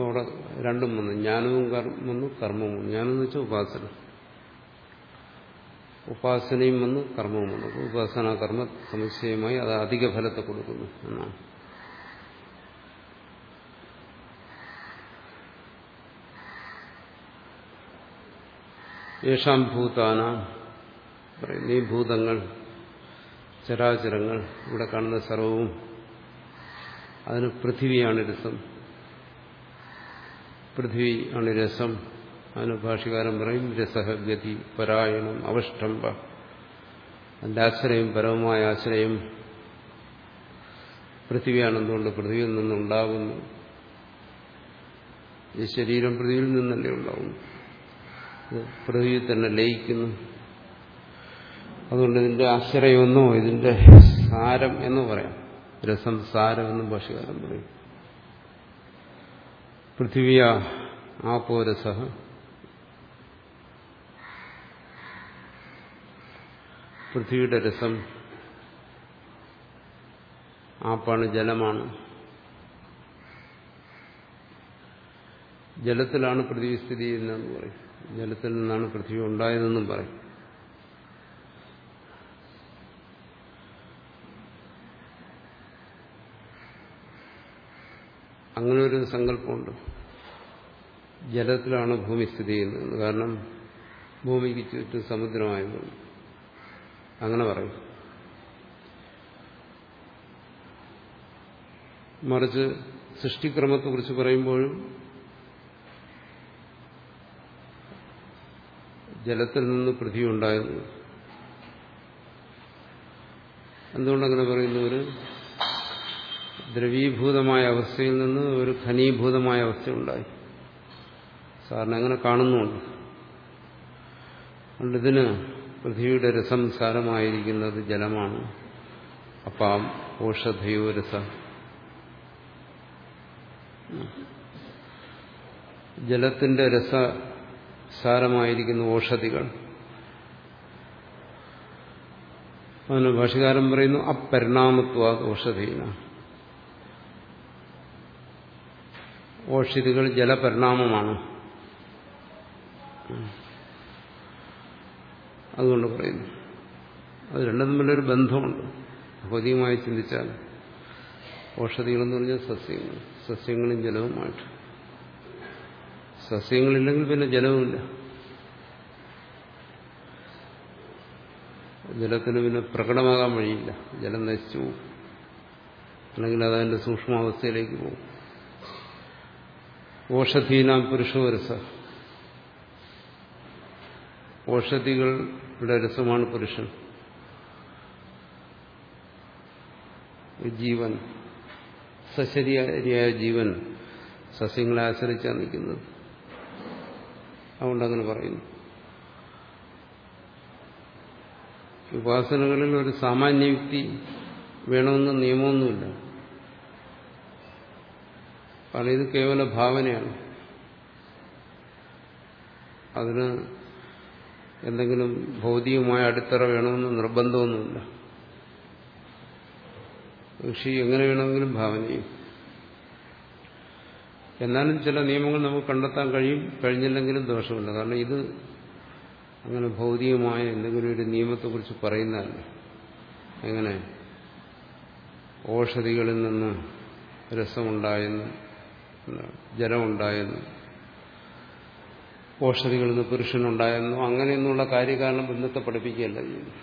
അവിടെ രണ്ടും വന്നു. ജ്ഞാനവും വന്നു കർമ്മവും വന്നു. ജ്ഞാനം എന്ന് വെച്ചാൽ ഉപാസന. ഉപാസനയും വന്നു കർമ്മവും വന്നു. ഉപാസന കർമ്മ സമുച്ചയമായി അത് അധിക ഫലത്തെ കൊടുക്കുന്നു എന്നാണ്. യേഷാം ഭൂതാന. പറയുന്നു ഈ ഭൂതങ്ങൾ ചരാചരങ്ങൾ ഇവിടെ കാണുന്ന സർവവും അതിന് പൃഥിവിയാണ് രസം. പൃഥ്വി ആണ് രസം. അതിന് ഭാഷകാരം പറയും രസഹഗതി പരായണം അവഷ്ടംബ അതിന്റെ ആശ്രയം പരമമായ ആശ്രയം പൃഥ്വിയാണെന്നുകൊണ്ട് പൃഥ്വിയിൽ നിന്നുണ്ടാകുന്നു. ഈ ശരീരം പൃഥ്വിയിൽ നിന്നല്ലേ ഉണ്ടാകുന്നു പൃഥ്വിയിൽ തന്നെ ലയിക്കുന്നു. അതുകൊണ്ട് ഇതിന്റെ ആശ്രയമെന്നോ ഇതിന്റെ സാരം എന്ന് പറയാം. രസം സാരം എന്നും ഭാഷകാരൻ പറയും. പൃഥിവിയ ആപോരസ. പൃഥ്വിയുടെ രസം ആപ്പാണ് ജലമാണ്. ജലത്തിലാണ് പൃഥ്വി സ്ഥിതി ചെയ്യുന്നതെന്ന് പറയും. ജലത്തിൽ നിന്നാണ് പൃഥ്വി ഉണ്ടായതെന്നും പറയും. അങ്ങനെ ഒരു സങ്കല്പമുണ്ട്. ജലത്തിലാണ് ഭൂമി സ്ഥിതി ചെയ്യുന്നത്. കാരണം ഭൂമിക്ക് ചുറ്റും സമുദ്രമായതുകൊണ്ട് അങ്ങനെ പറയും. മറിച്ച് സൃഷ്ടിക്രമത്തെക്കുറിച്ച് പറയുമ്പോഴും ജലത്തിൽ നിന്ന് പൃഥ്വി ഉണ്ടായിരുന്നു എന്തുകൊണ്ടങ്ങനെ പറയുന്നു ഒരു ദ്രവീഭൂതമായ അവസ്ഥയിൽ നിന്ന് ഒരു ഖനീഭൂതമായ അവസ്ഥ ഉണ്ടായി സാറിന് അങ്ങനെ കാണുന്നുണ്ട്. അതുകൊണ്ട് ഇതിന് പൃഥ്വിയുടെ രസം സാരമായിരിക്കുന്നത് ജലമാണ്. അപ്പാം ഓഷധയോ രസ. ജലത്തിന്റെ രസ സാരമായിരിക്കുന്ന ഓഷധികൾ. അതിന് ഭാഷകാരം പറയുന്നു അപരിണാമത്വ ഓഷധീന. ഓഷധികൾ ജലപരിണാമമാണ്. അതുകൊണ്ട് പറയുന്നു. അത് രണ്ടും തമ്മിലൊരു ബന്ധമുണ്ട്. ഭൗതികമായി ചിന്തിച്ചാൽ ഔഷധികളെന്ന് പറഞ്ഞാൽ സസ്യങ്ങൾ. സസ്യങ്ങളും ജലവുമായിട്ട്. സസ്യങ്ങളില്ലെങ്കിൽ പിന്നെ ജലവുമില്ല. ജലത്തിന് പിന്നെ പ്രകടമാകാൻ വഴിയില്ല. ജലം നശിച്ചു പോകും. അല്ലെങ്കിൽ അതതിന്റെ സൂക്ഷ്മാവസ്ഥയിലേക്ക് പോകും. ഓഷധീനാം പുരുഷോരസ ഓഷധികളുടെ രസമാണ് പുരുഷൻ. ജീവൻ. സശരിയായ ജീവൻ സസ്യങ്ങളെ ആശ്രയിച്ചാണ് നിൽക്കുന്നത്. അതുകൊണ്ടങ്ങനെ പറയുന്നു. ഉപാസനകളിൽ ഒരു സാമാന്യ യുക്തി വേണമെന്ന് നിയമമൊന്നുമില്ല. കാരണം ഇത് കേവല ഭാവനയാണ്. അതിന് എന്തെങ്കിലും ഭൗതികമായ അടിത്തറ വേണമെന്ന് നിർബന്ധമൊന്നുമില്ല. ഋഷി എങ്ങനെ വേണമെങ്കിലും ഭാവന എന്നാലും ചില നിയമങ്ങൾ നമുക്ക് കണ്ടെത്താൻ കഴിയും. കഴിഞ്ഞില്ലെങ്കിലും ദോഷമില്ല. കാരണം ഇത് അങ്ങനെ ഭൗതികമായ എന്തെങ്കിലും ഒരു നിയമത്തെക്കുറിച്ച് പറയുന്നതല്ല എങ്ങനെ ഓഷധികളിൽ നിന്ന് രസമുണ്ടായെന്നും ജലമുണ്ടായെന്നും ഓഷധികളിൽ നിന്ന് പുരുഷനുണ്ടായെന്നും അങ്ങനെയൊന്നുള്ള കാര്യകാരണം ബന്ധത്തെ പഠിപ്പിക്കുകയല്ല ചെയ്യുന്നു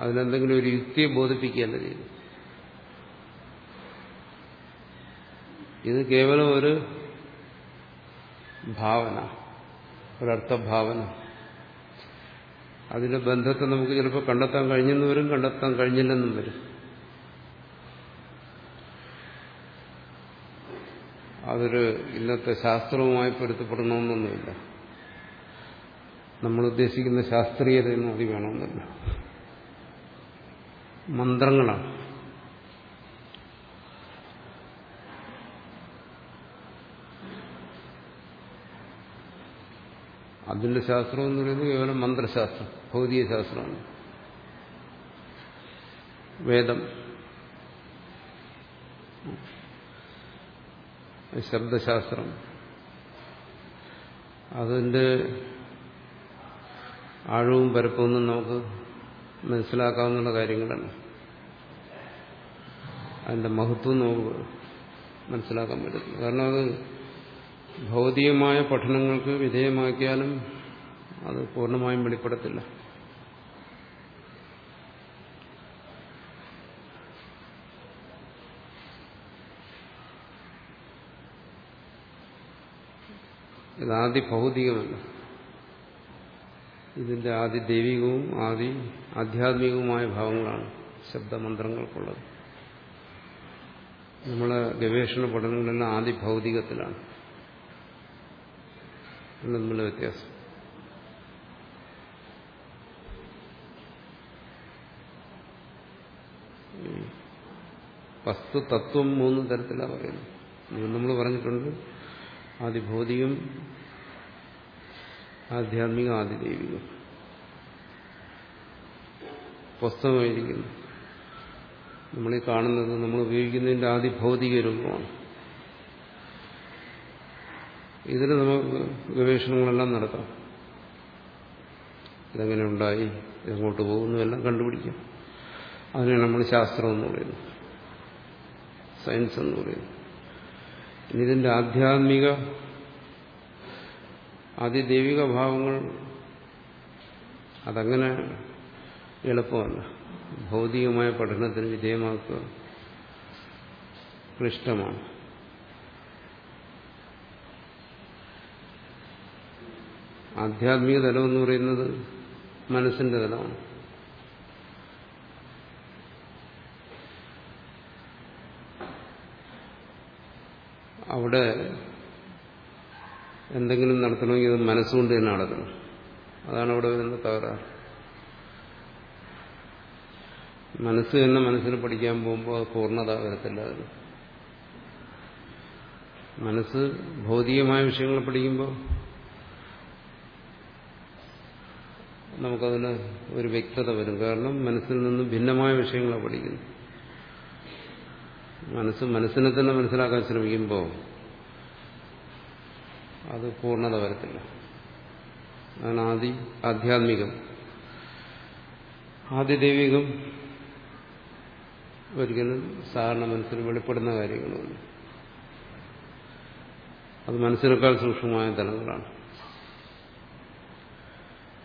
അതിനെന്തെങ്കിലും ഒരു യുക്തിയെ ബോധിപ്പിക്കുകയല്ല ചെയ്യുന്നു ഇത് കേവലം ഒരു ഭാവന ഒരർത്ഥഭാവന. അതിന്റെ ബന്ധത്തെ നമുക്ക് ചിലപ്പോൾ കണ്ടെത്താൻ കഴിഞ്ഞെന്ന് വരും കണ്ടെത്താൻ കഴിഞ്ഞില്ലെന്നും വരും. അതൊരു ഇന്നത്തെ ശാസ്ത്രവുമായി പൊരുത്തപ്പെടണമെന്നൊന്നുമില്ല. നമ്മൾ ഉദ്ദേശിക്കുന്ന ശാസ്ത്രീയതയൊന്നും അത് വേണമെന്നില്ല. മന്ത്രങ്ങളാണ്. അതിന്റെ ശാസ്ത്രം എന്ന് പറയുന്നത് കേവലം മന്ത്രശാസ്ത്രം ഭൗതിക ശാസ്ത്രമാണ്. വേദം. ശബ്ദശാസ്ത്രം. അതിന്റെ ആഴവും പരപ്പൊന്നും നമുക്ക് മനസ്സിലാക്കാവുന്ന കാര്യങ്ങളാണ്. അതിന്റെ മഹത്വം നമുക്ക് മനസ്സിലാക്കാൻ പറ്റും. കാരണം അത് ഭൗതികമായ പഠനങ്ങൾക്ക് വിധേയമാക്കിയാലും അത് പൂർണമായും വെളിപ്പെടത്തില്ല. ഇതാദ്യ ഭൗതികമല്ല. ഇതിന്റെ ആദി ദൈവികവും ആദി ആധ്യാത്മികവുമായ ഭാവങ്ങളാണ് ശബ്ദമന്ത്രങ്ങൾക്കുള്ളത്. നമ്മളെ ഗവേഷണ പഠനങ്ങളെല്ലാം ആദി ഭൗതികത്തിലാണ്. തമ്മിലുള്ള വ്യത്യാസം. വസ്തു തത്വം മൂന്ന് തരത്തിലാണ് പറയുന്നത്. നമ്മൾ പറഞ്ഞിട്ടുണ്ട് ആദിഭൗതികം ആധ്യാത്മിക ആദിദൈവികം. പുസ്തകമായിരിക്കുന്നു നമ്മളീ കാണുന്നത് നമ്മൾ ഉപയോഗിക്കുന്നതിന്റെ ആദിഭൗതിക രൂപമാണ്. ഇതിൽ നമുക്ക് ഗവേഷണങ്ങളെല്ലാം നടത്താം ഇതെങ്ങനെ ഉണ്ടായി എങ്ങോട്ട് പോകുന്നു എല്ലാം കണ്ടുപിടിക്കാം. അതിനെ നമ്മൾ ശാസ്ത്രം എന്ന് പറയുന്നു. സയൻസ് എന്ന് പറയുന്നു. ഇനി ഇതിന്റെ ആധ്യാത്മിക ആദിദൈവിക ഭാവങ്ങൾ അതങ്ങനെ എളുപ്പമല്ല. ഭൗതികമായ പഠനത്തിന് വിധേയമാക്കുക ക്ലിഷ്ടമാണ് ആധ്യാത്മിക തലം എന്ന് പറയുന്നത് മനസ്സിന്റെ തലമാണ്. അവിടെ എന്തെങ്കിലും നടത്തണമെങ്കിൽ അത് മനസ്സുകൊണ്ട് തന്നെ നടക്കണം. അതാണ് അവിടെ വരുന്ന തകരാറ്. മനസ്സ് തന്നെ മനസ്സിന് പഠിക്കാൻ പോകുമ്പോൾ അത് പൂർണത വരത്തില്ല അതിന്. മനസ്സ് ഭൗതികമായ വിഷയങ്ങൾ പഠിക്കുമ്പോൾ നമുക്കതിന് ഒരു വ്യക്തത വരും. കാരണം മനസ്സിൽ നിന്ന് ഭിന്നമായ വിഷയങ്ങളാണ് പഠിക്കുന്നത്. മനസ്സ് മനസ്സിനെ തന്നെ മനസ്സിലാക്കാൻ ശ്രമിക്കുമ്പോൾ അത് പൂർണത വരത്തില്ല. അതാണ് ആദി ആധ്യാത്മികം. ആദിദൈവികം ഒരിക്കലും സാധാരണ മനസ്സിന് വെളിപ്പെടുന്ന കാര്യങ്ങളൊന്നും അത് മനസ്സിനേക്കാൾ സൂക്ഷ്മമായ തലങ്ങളാണ്.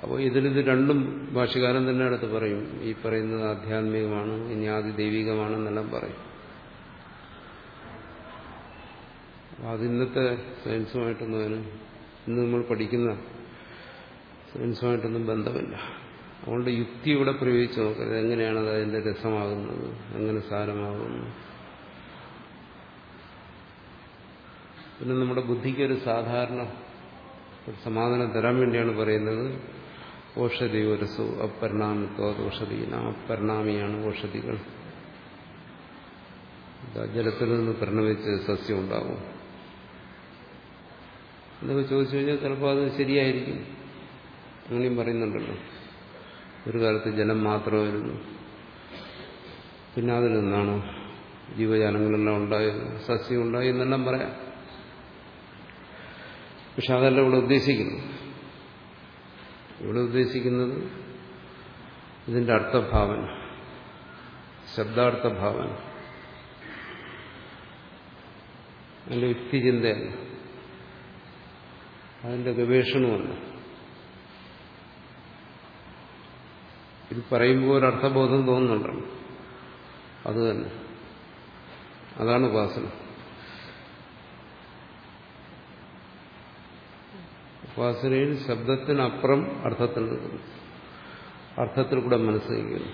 അപ്പോൾ ഇതിലിത് രണ്ടും ഭാഷകാരൻ തന്നെ അടുത്ത് പറയും. ഈ പറയുന്നത് ആധ്യാത്മികമാണ് ഇനി ആദി ദൈവികമാണെന്നെല്ലാം പറയും. അത് ഇന്നത്തെ സയൻസുമായിട്ടൊന്നും അതിന് ഇന്ന് നമ്മൾ പഠിക്കുന്ന സയൻസുമായിട്ടൊന്നും ബന്ധമില്ല. അതുകൊണ്ട് യുക്തി ഇവിടെ പ്രയോഗിച്ച് നോക്കരുത് എങ്ങനെയാണ് അത് അതിന്റെ രസമാകുന്നത്? എങ്ങനെ സാരമാകുന്നു? പിന്നെ നമ്മുടെ ബുദ്ധിക്ക് ഒരു സാധാരണ ഒരു സമാധാനം തരാൻ വേണ്ടിയാണ് പറയുന്നത്. ഓഷധി ഒരുസു അപരിണാമിത്വ ഓഷധീന അപരിണാമിയാണ് ഓഷധികൾ. ജലത്തിൽ നിന്ന് പരിണമിച്ച് സസ്യം ഉണ്ടാകും എന്നൊക്കെ ചോദിച്ചു കഴിഞ്ഞാൽ ചിലപ്പോൾ അത് ശരിയായിരിക്കും. അങ്ങനെയും പറയുന്നുണ്ടല്ലോ. ഒരു കാലത്ത് ജലം മാത്രമായിരുന്നു. പിന്നെ അതിൽ നിന്നാണ് ജീവജാലങ്ങളെല്ലാം ഉണ്ടായത്. സസ്യം ഉണ്ടായി എന്നെല്ലാം പറയാം. പക്ഷെ അതല്ല ഇവിടെ ഉദ്ദേശിക്കുന്നു ഇവിടെ ഉദ്ദേശിക്കുന്നത് ഇതിന്റെ അർത്ഥഭാവന ശബ്ദാർത്ഥഭാവന. അതിന്റെ യുക്തിചിന്തയല്ല. അതിന്റെ ഗവേഷണമല്ല ഇത് പറയുമ്പോൾ ഒരു അർത്ഥബോധം തോന്നുന്നുണ്ടല്ലോ. അത് തന്നെ. അതാണ് ഉപാസന. ഉപാസനയിൽ ശബ്ദത്തിനപ്പുറം അർത്ഥത്തിൽ നിൽക്കുന്നു അർത്ഥത്തിൽ കൂടെ മനസ്സിലാക്കുന്നു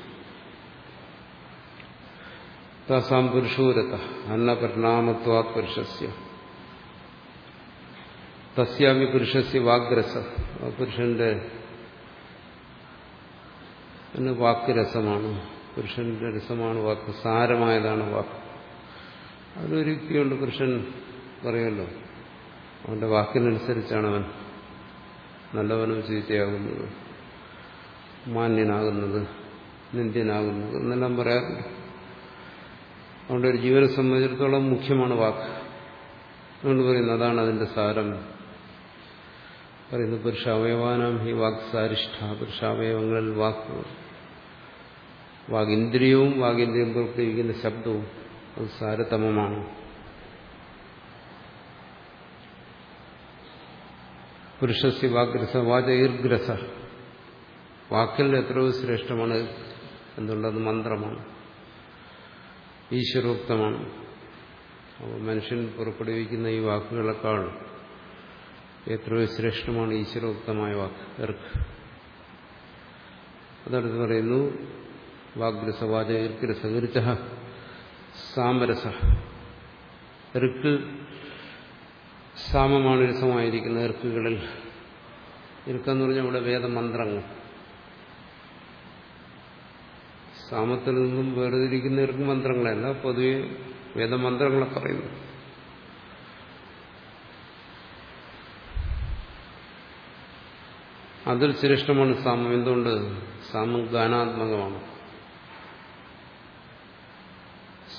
താസാം പുരുഷൂരത അന്നപരിണാമത്വാത് പുരുഷസ്യ. തസ്യാമി പുരുഷസ്യ വാഗ്രസ. പുരുഷന്റെ വാക്ക് രസമാണ്. പുരുഷന്റെ രസമാണ് വാക്ക് സാരമായതാണ് വാക്ക്. അതിലൊരു യുക്തിയുണ്ട് പുരുഷൻ പറയുമല്ലോ. അവന്റെ വാക്കിനനുസരിച്ചാണ് അവൻ നല്ലവനും ചീത്തയാകുന്നത് മാന്യനാകുന്നത് നിന്ദ്യനാകുന്നത് എന്നെല്ലാം പറയാറുണ്ട്. അതുകൊണ്ട് ഒരു ജീവനെ സംബന്ധിച്ചിടത്തോളം മുഖ്യമാണ് വാക്ക്. അതുകൊണ്ട് പറയുന്നു അതാണ് അതിന്റെ സാരം. പറയുന്നു പുരുഷാവയവാനാം ഹി വാക് സാരിഷ്ഠ. പുരുഷാവയവങ്ങളിൽ വാക്ക് വാഗിന്ദ്രിയവും വാഗിന്ദ്രിയം പുറപ്പെടുവിക്കുന്ന ശബ്ദവും അത് സാരതമമാണ്. പുരുഷസ്യ വാഗ്രസ വാചൈർഗ്രസ വാക്കിൽ എത്രയോ ശ്രേഷ്ഠമാണ് എന്തുള്ളത് മന്ത്രമാണ്. ഈശ്വരോക്തമാണ്. അപ്പോൾ മനുഷ്യൻ പുറപ്പെടുവിക്കുന്ന ഈ വാക്കുകളെക്കാൾ എത്രയോ ശ്രേഷ്ഠമാണ് ഈശ്വരോക്തമായ വാക്ക് എർക്ക്. അതടുത്ത് പറയുന്നു വാഗ്രസ വാച ഈർഗ്രസ ഇർച്ച സാമരസ. എർക്ക് സാമമാണ് രസമായിരിക്കുന്ന ഇർക്കുകളിൽ. ഇർക്കെന്ന് പറഞ്ഞാൽ ഇവിടെ വേദമന്ത്രങ്ങൾ. സാമത്തിൽ നിന്നും വേർതിരിക്കുന്ന ഇർക്ക് മന്ത്രങ്ങളല്ല പൊതുവെ വേദമന്ത്രങ്ങളെ പറയുന്നു. അതിൽ ശ്രേഷ്ഠമാണ് സാമം. എന്തുകൊണ്ട്? സാമം ഗാനാത്മകമാണ്.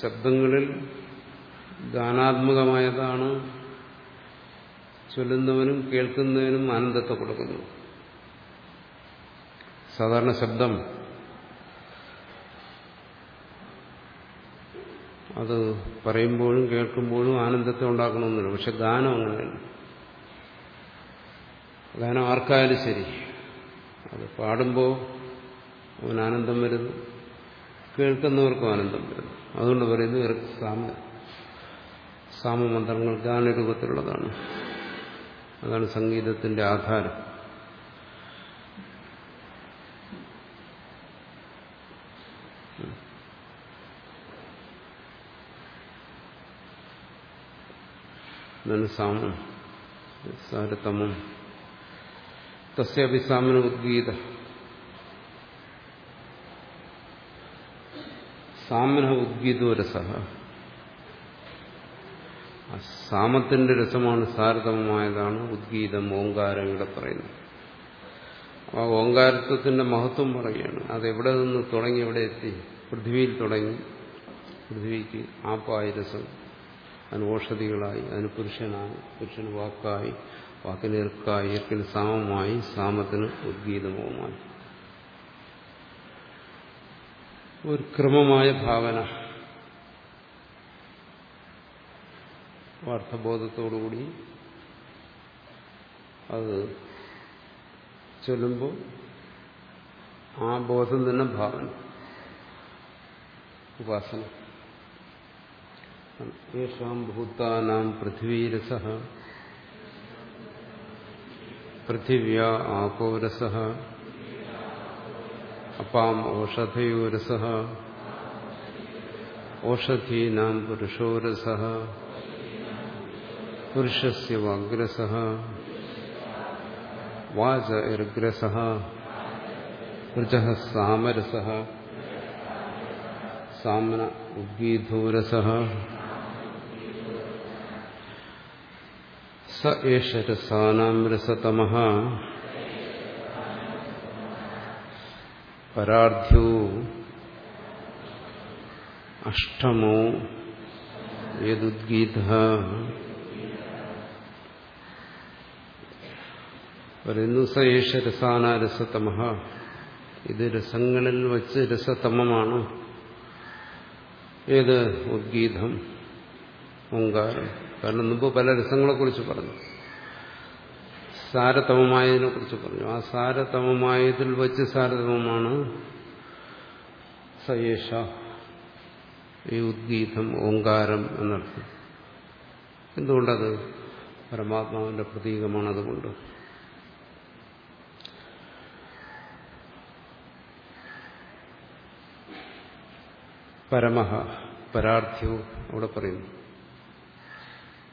ശബ്ദങ്ങളിൽ ഗാനാത്മകമായതാണ് ചൊല്ലുന്നവനും കേൾക്കുന്നവനും ആനന്ദത്തെ കൊടുക്കുന്നു. സാധാരണ ശബ്ദം അത് പറയുമ്പോഴും കേൾക്കുമ്പോഴും ആനന്ദത്തെ ഉണ്ടാക്കണമെന്നില്ല. പക്ഷെ ഗാനം അങ്ങനെയല്ല. ഗാനം ആർക്കായാലും ശരി. അത് പാടുമ്പോൾ അവൻ ആനന്ദം വരുന്നു. കേൾക്കുന്നവർക്കും ആനന്ദം വരുന്നു. അതുകൊണ്ട് പറയുന്നു സാമ സാമമന്ത്രങ്ങൾ ഗാനരൂപത്തിലുള്ളതാണ്. അതാണ് സംഗീതത്തിന്റെ ആധാരം. ഇതാണ് സാമം. സാരതമം. തസ്യാപി സാമന ഉദ്ഗീത. സാമന ഉദ്ഗീതോ രസ സാമത്തിന്റെ രസമാണ് സാരതമമായതാണ് ഉദ്ഗീതം ഓങ്കാരം ഇവിടെ പറയുന്നത്. ആ ഓങ്കാരത്വത്തിന്റെ മഹത്വം പറയുകയാണ്. അതെവിടെ നിന്ന് തുടങ്ങി എവിടെ എത്തി? പൃഥ്വിയിൽ തുടങ്ങി. പൃഥ്വിക്ക് ആപ്പായി രസം അതിന് ഓഷധികളായി അതിന് പുരുഷനായി പുരുഷന് വാക്കായി വാക്കിന് ഇർക്കായി ഇർക്കിന് സാമമായി സാമത്തിന് ഉദ്ഗീതവുമായി ഒരു ക്രമമായ ഭാവന. അർത്ഥബോധത്തോടുകൂടി അത് ചൊല്ലുമ്പോൾ ആ ബോധം തന്നെ ഭാവന ഉപാസന. യേഷാം ഭൂതാനാം പൃഥ്വീരസ പൃഥിവ്യ ആപോരസ അപ്പാം ഓഷധയോരസ ഓഷധീനാം പുരുഷോരസ പുരുഷസ്യ വാഗ്രസ വാച ഇർഗ്രസ ഋച സാമരസ സാമന ഉദ്ഗീധൂരസ സ ഏഷ രസാനാം രസതമ പരാർധ്യോ അഷ്ടമോ യദുദ്ഗീത പറയുന്നു സ ഏഷ രസാന രസതമ ഇത് രസങ്ങളിൽ വച്ച് രസതമമാണ്. ഏത് ഉദ്ഗീതം? ഓങ്കാരം. കാരണം മുമ്പ് പല രസങ്ങളെക്കുറിച്ച് പറഞ്ഞു. സാരതമമായതിനെ കുറിച്ച് പറഞ്ഞു. ആ സാരതമമായതിൽ വച്ച് സാരതമമാണ് സയേഷ. ഈ ഉദ്ഗീതം ഓങ്കാരം എന്നർത്ഥം. എന്തുകൊണ്ടത്? പരമാത്മാവിന്റെ പ്രതീകമാണ് അതുകൊണ്ട് പരമഹ പരാർത്ഥ്യവും അവിടെ പറയുന്നു.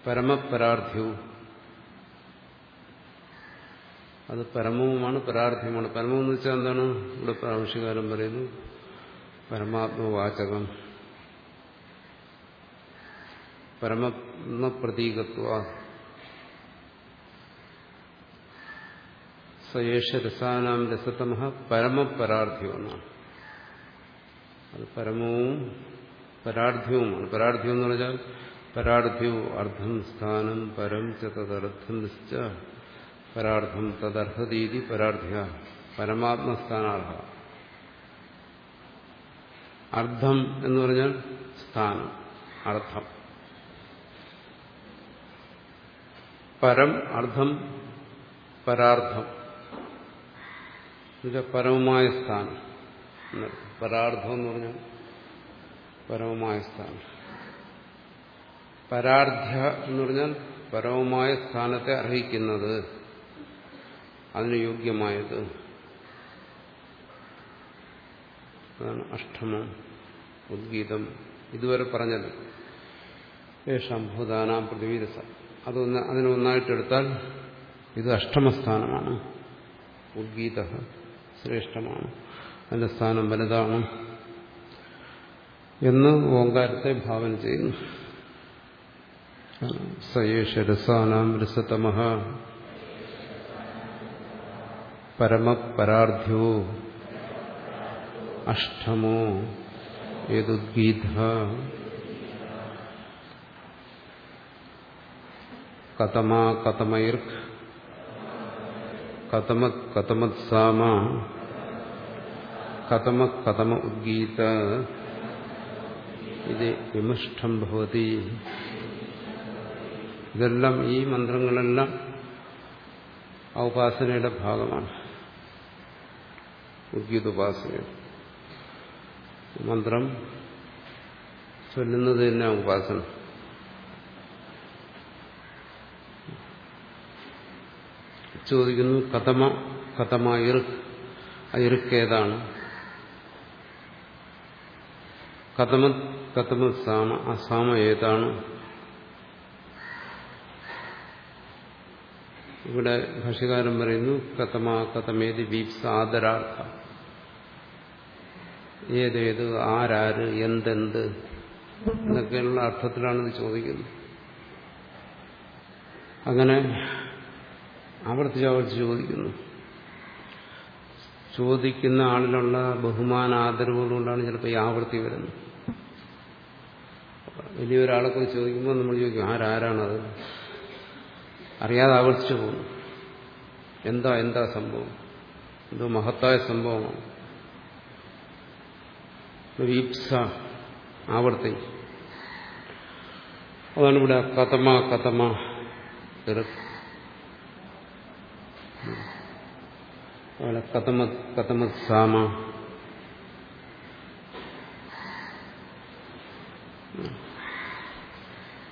പരമപരാർത്ഥ്യവും അത് പരമവുമാണ് പരാർത്ഥ്യമാണ്. പരമം വെച്ചാൽ എന്താണ്? ഇവിടെ പ്രാവശ്യകാലം പറയുന്നു പരമാത്മവാചകം. പരമപ്രതീകത്വ. സയേഷ രസാനാം രസതമ പരമപരാർത്ഥ്യമെന്നാണ് അത് പരമവും പരാർത്ഥ്യവുമാണ് പരാർത്ഥ്യം എന്ന് പറഞ്ഞാൽ പരാർത്ഥ്യവും അർത്ഥം സ്ഥാനം പരം ച തദർത്ഥം നിശ്ച പരാർത്ഥം തദർഹതീതി പരാർത്ഥ്യ പരമാത്മസ്ഥാനാർഹ. അർത്ഥം എന്ന് പറഞ്ഞാൽ സ്ഥാനം അർത്ഥം. പരം അർത്ഥം പരാർത്ഥം. പരവുമായ സ്ഥാനം. പരാർത്ഥം എന്ന് പറഞ്ഞാൽ പരമമായ സ്ഥാനം. പരാർത്ഥ എന്ന് പറഞ്ഞാൽ പരമമായ സ്ഥാനത്തെ അർഹിക്കുന്നത് അതിന് യോഗ്യമായത്. അതാണ് അഷ്ടമം ഉദ്ഗീതം ഇതുവരെ പറഞ്ഞത്. ഏഷാം ഭൂതാനാം പൃഥ്വീരസ. അതൊന്ന് അതിനൊന്നായിട്ടെടുത്താൽ ഇത് അഷ്ടമസ്ഥാനമാണ്. ഉദ്ഗീത ശ്രേഷ്ഠമാണ്. അതിന്റെ സ്ഥാനം വലുതാണ് എന്ന് ഓങ്കാരത്തെ ഭാവന ചെയ്യുന്നു. സയേഷ രസാനാം രസതമ പരമപരാർത്ഥ്യോ അഷ്ടമോ. ഏതുദ്ഗീത കതമാ കതമൈർക്ക് കതമത് കതമത് സാമ കതമ കതമ ഉദ്ഗീത. ഇത് വിമിഷ്ടം ഭവതി. ഇതെല്ലാം ഈ മന്ത്രങ്ങളെല്ലാം ആ ഉപാസനയുടെ ഭാഗമാണ്. ഉദ്ഗീതോപാസന മന്ത്രം ചൊല്ലുന്നത് തന്നെ ഉപാസന. ചോദിക്കുന്നു കഥമ കഥമ ഇറുക്ക് ആ കഥമ കഥമ സാമ ആ സാമ ഏതാണ്? ഇവിടെ ഭാഷ്യകാരൻ പറയുന്നു കഥമ കഥമേതി ബീപ്സ് ആദരാർത്ഥ ഏതേത് ആരാര് എന്തെന്ത് എന്നൊക്കെയുള്ള അർത്ഥത്തിലാണ് ഇത് ചോദിക്കുന്നത്. അങ്ങനെ ആവർത്തിച്ച് ആവർത്തിച്ച് ചോദിക്കുന്നു. ചോദിക്കുന്ന ആളിലുള്ള ബഹുമാന ആദരവുകളുകൊണ്ടാണ് ചിലപ്പോൾ ഈ ആവൃത്തി വരുന്നത്. വലിയൊരാളെ കുറിച്ച് ചോദിക്കുമ്പോൾ നമ്മൾ ചോദിക്കും ആരാരാണത്? അറിയാതെ ആവർത്തിച്ചു പോകും എന്താ എന്താ സംഭവം? എന്തോ മഹത്തായ സംഭവമാണ്. വീപ്സ ആവർത്തി. അതാണ് ഇവിടെ കഥമ കഥമ അവിടെ കഥമ കഥമ സാമ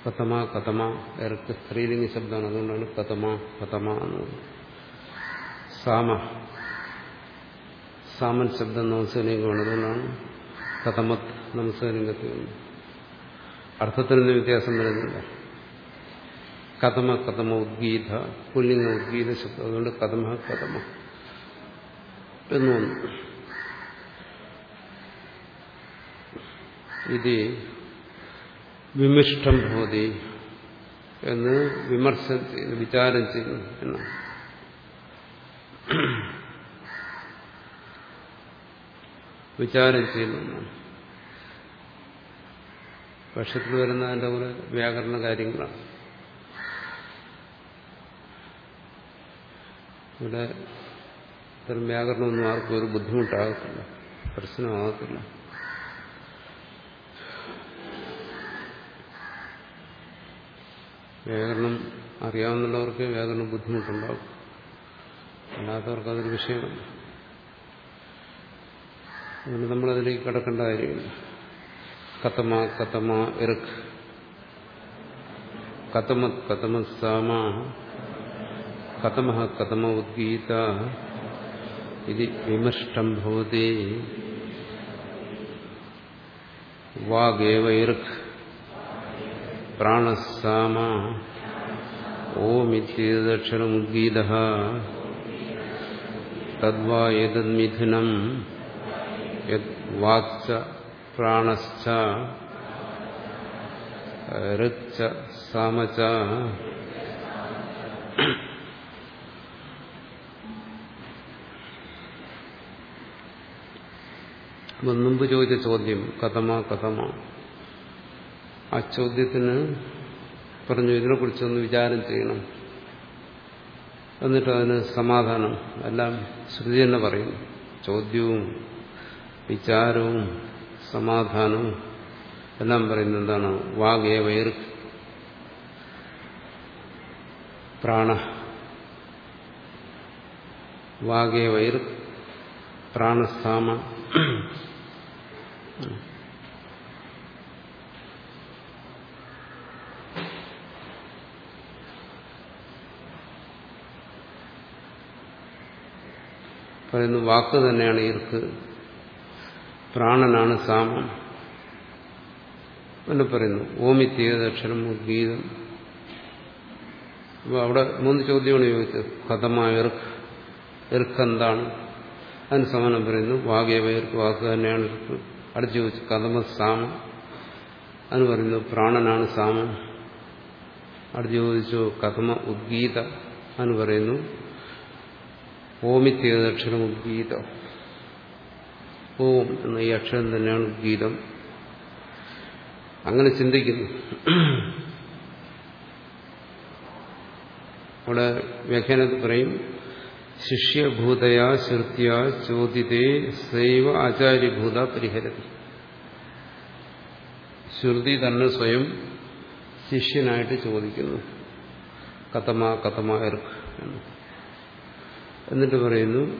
കഥമ കഥമ ഇറക്ക് സ്ത്രീലിംഗ ശബ്ദമാണ്. അതുകൊണ്ടാണ് കഥമ കഥമ എന്ന് സാമ. സാമൻ ശബ്ദം നമസ്കരിക്കുകയാണ്. അതുകൊണ്ടാണ് കഥമത് നമസ്കരിംഗത്തിൽ വന്നു അർത്ഥത്തിനൊന്നും വ്യത്യാസം വരുന്നില്ല. കഥമ കഥമ ഉദ്ഗീത പുല്ലിംഗ ഉദ്ഗീത ശബ്ദം. അതുകൊണ്ട് കഥമ കഥമ. എന്ന് വന്നു ഇത് വിമിഷ്ടം ഭൂതി എന്ന് വിമർശം ചെയ്യുന്നു വിചാരം ചെയ്യുന്നു എന്നാണ്. വിചാരം ചെയ്യുന്നു പക്ഷത്തിൽ വരുന്ന അതിന്റെ കൂടെ വ്യാകരണ കാര്യങ്ങളാണ്. ഇവിടെ ഇത്തരം വ്യാകരണമൊന്നും ആർക്കും ഒരു ബുദ്ധിമുട്ടാകത്തില്ല. പ്രശ്നമാകത്തില്ല. വ്യാകരണം അറിയാവുന്നവർക്ക് വ്യാകരണം ബുദ്ധിമുട്ടുണ്ടാകും. അല്ലാത്തവർക്ക് അതൊരു വിഷയമല്ല. അതുകൊണ്ട് നമ്മളതിലേക്ക് കടക്കേണ്ട കാര്യമില്ല. കത്തമ കത്തമ ഇറക്ക് കത്തമത് കത്തമ സാമ. കതമ കതമ ഉദ്ഗീത. ഇത് വിമഷ്ടം ഭവതി വാഗേവ ഇർക്ക് പ്രാണസാമ ഓമിത്യക്ഷരമുദ്ഗീത തദ്വാ യതന്മിഥുനം യദ്വാക്ച പ്രാണശ്ച ഋക്ച സാമച മുമ്പ് ചോദിച്ച ചോദ്യം കഥമാ കഥമാ. ആ ചോദ്യത്തിന് പറഞ്ഞു ഇതിനെക്കുറിച്ചൊന്ന് വിചാരം ചെയ്യണം. എന്നിട്ട് അതിന് സമാധാനം. എല്ലാം ശ്രുതി തന്നെ പറയുന്നു ചോദ്യവും വിചാരവും സമാധാനവും എല്ലാം പറയുന്നത് എന്താണ്? വാഗേ വയർ പ്രാണ. വാഗേ വയർ പ്രാണസ്ഥാമ. പറയുന്നു വാക്ക് തന്നെയാണ് ഈർക്ക്. പ്രാണനാണ് സാമം. എന്ന് പറയുന്നു ഓമിത്യേതക്ഷരം ഗീതം. അപ്പോൾ അവിടെ മൂന്ന് ചോദ്യമാണ് ചോദിച്ചത്. കഥമായ ഇർക്ക് ഇർക്ക് എന്താണ് അതിന് സമാനം പറയുന്നു വാഗേവ ഇർക്ക് വാക്ക് തന്നെയാണ് ഇർക്ക്. അടുത്ത് ചോദിച്ചു കഥമ സാമൻ? അതിന് പറയുന്നു പ്രാണനാണ് സാമൻ. അടുത്ത് ചോദിച്ചു കഥമ ഉദ്ഗീത? അതിന് പറയുന്നു ഓമിത്യേതക്ഷരം ഉദ്ഗീത? ഓം എന്ന ഈ അക്ഷരം തന്നെയാണ് ഉദ്ഗീതം. അങ്ങനെ ചിന്തിക്കുന്നു. അവിടെ വ്യാഖ്യാനത്തിൽ പറയും ശിഷ്യഭൂതയാ ശ്രുത്യ ചോദിതേ സൈവ ആചാര്യഭൂത പരിഹരതി. ശ്രുതി തന്നെ സ്വയം ശിഷ്യനായിട്ട് ചോദിക്കുന്നു. കഥമ കഥമ എർക്ക് എന്ന്. എന്നിട്ട് പറയുന്നു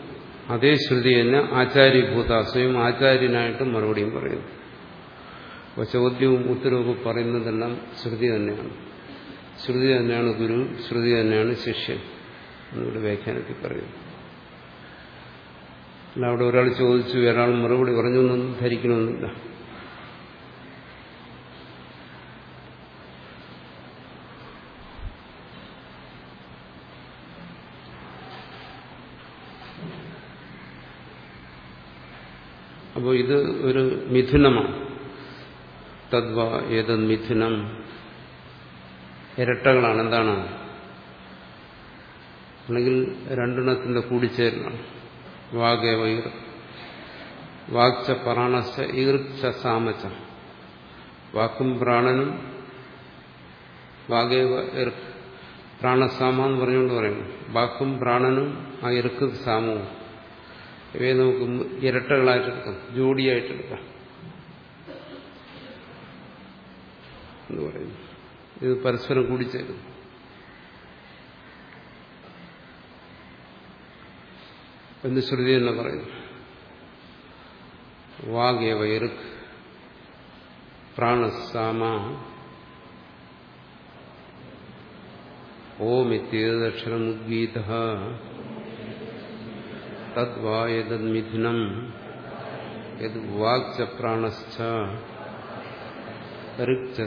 അതേ ശ്രുതി തന്നെ ആചാര്യഭൂത സ്വയം ആചാര്യനായിട്ട് മറുപടിയും പറയുന്നു. അപ്പോൾ ചോദ്യവും ഉത്തരവും പറയുന്നതെല്ലാം ശ്രുതി തന്നെയാണ്. ശ്രുതി തന്നെയാണ് ഗുരു ശ്രുതി തന്നെയാണ് ശിഷ്യൻ. എന്നിവിടെ വ്യാഖ്യാനത്തിൽ പറയുന്നു അല്ല അവിടെ ഒരാൾ ചോദിച്ചു ഒരാൾ മറുപടി പറഞ്ഞു എന്നൊന്നും ധരിക്കണമെന്നില്ല. അപ്പോൾ ഇത് ഒരു മിഥുനമാണ്. തദ്വ ഏതത് മിഥുനം ഇരട്ടകളാണ്. എന്താണ്? അല്ലെങ്കിൽ രണ്ടെണ്ണത്തിന്റെ കൂടിച്ചേരലാണ്. വാഗേവ ഈർ വാക്ച പ്രാണശ്ച ഈർച്ച സാമച്ച വാക്കും പ്രാണനും വാഗേ പ്രാണസാമ എന്ന് പറഞ്ഞുകൊണ്ട് പറയുന്നു. വാക്കും പ്രാണനും ആ ഇറുക്ക് സാമവും. ഇവയെ നമുക്ക് ഇരട്ടകളായിട്ടെടുക്കാം ജോഡിയായിട്ടെടുക്കാം എന്ന് പറയുന്നു. ഇത് പരസ്പരം കൂടിച്ചേരും എന്ന് ശ്രുതി തന്നെ പറയുന്നു. വാഗേ വൈറുക് പ്രാണസാമ ഓമിത്യേതക്ഷരമുദ്ഗീത തദ്വാ യദന്മിഥുനം യത് വാക്ച പ്രാണശ്ച ഋക്ച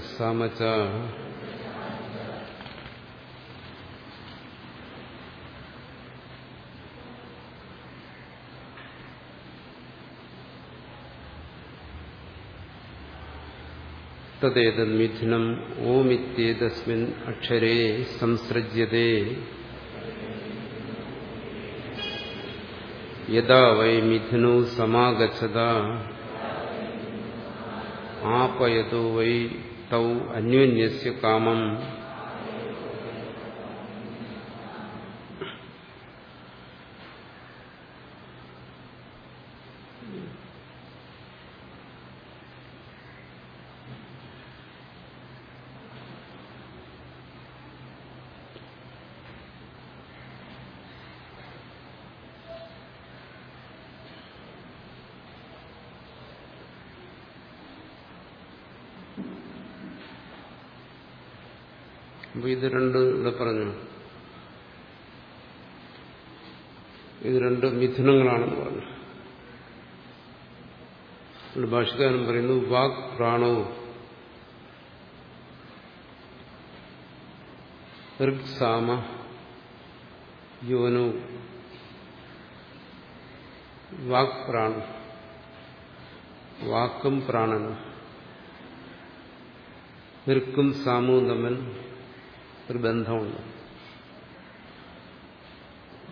സാമച തദ്ദേതന്മിഥുനം ഓമിത്യേതസ്മിൻ അക്ഷരേ സംസൃജ്യതേ യഥാ വൈ മിഥുനോ സമാഗച്ഛത ആപയതോ വൈ തൗ അന്യോന്യസ്യ കാമം അപ്പൊ ഇത് രണ്ട് ഇവിടെ പറഞ്ഞു ഇത് രണ്ട് മിഥുനങ്ങളാണെന്ന് പറഞ്ഞു ഇവിടെ ഭാഷകാരൻ പറയുന്നു വാക് പ്രാണവും. ഋക്സാമ യോനു. വാക് പ്രാണം. വാക്കും പ്രാണനും ഋക്കും സാമവും തമ്മിൽ ഒരു ബന്ധമുണ്ട്.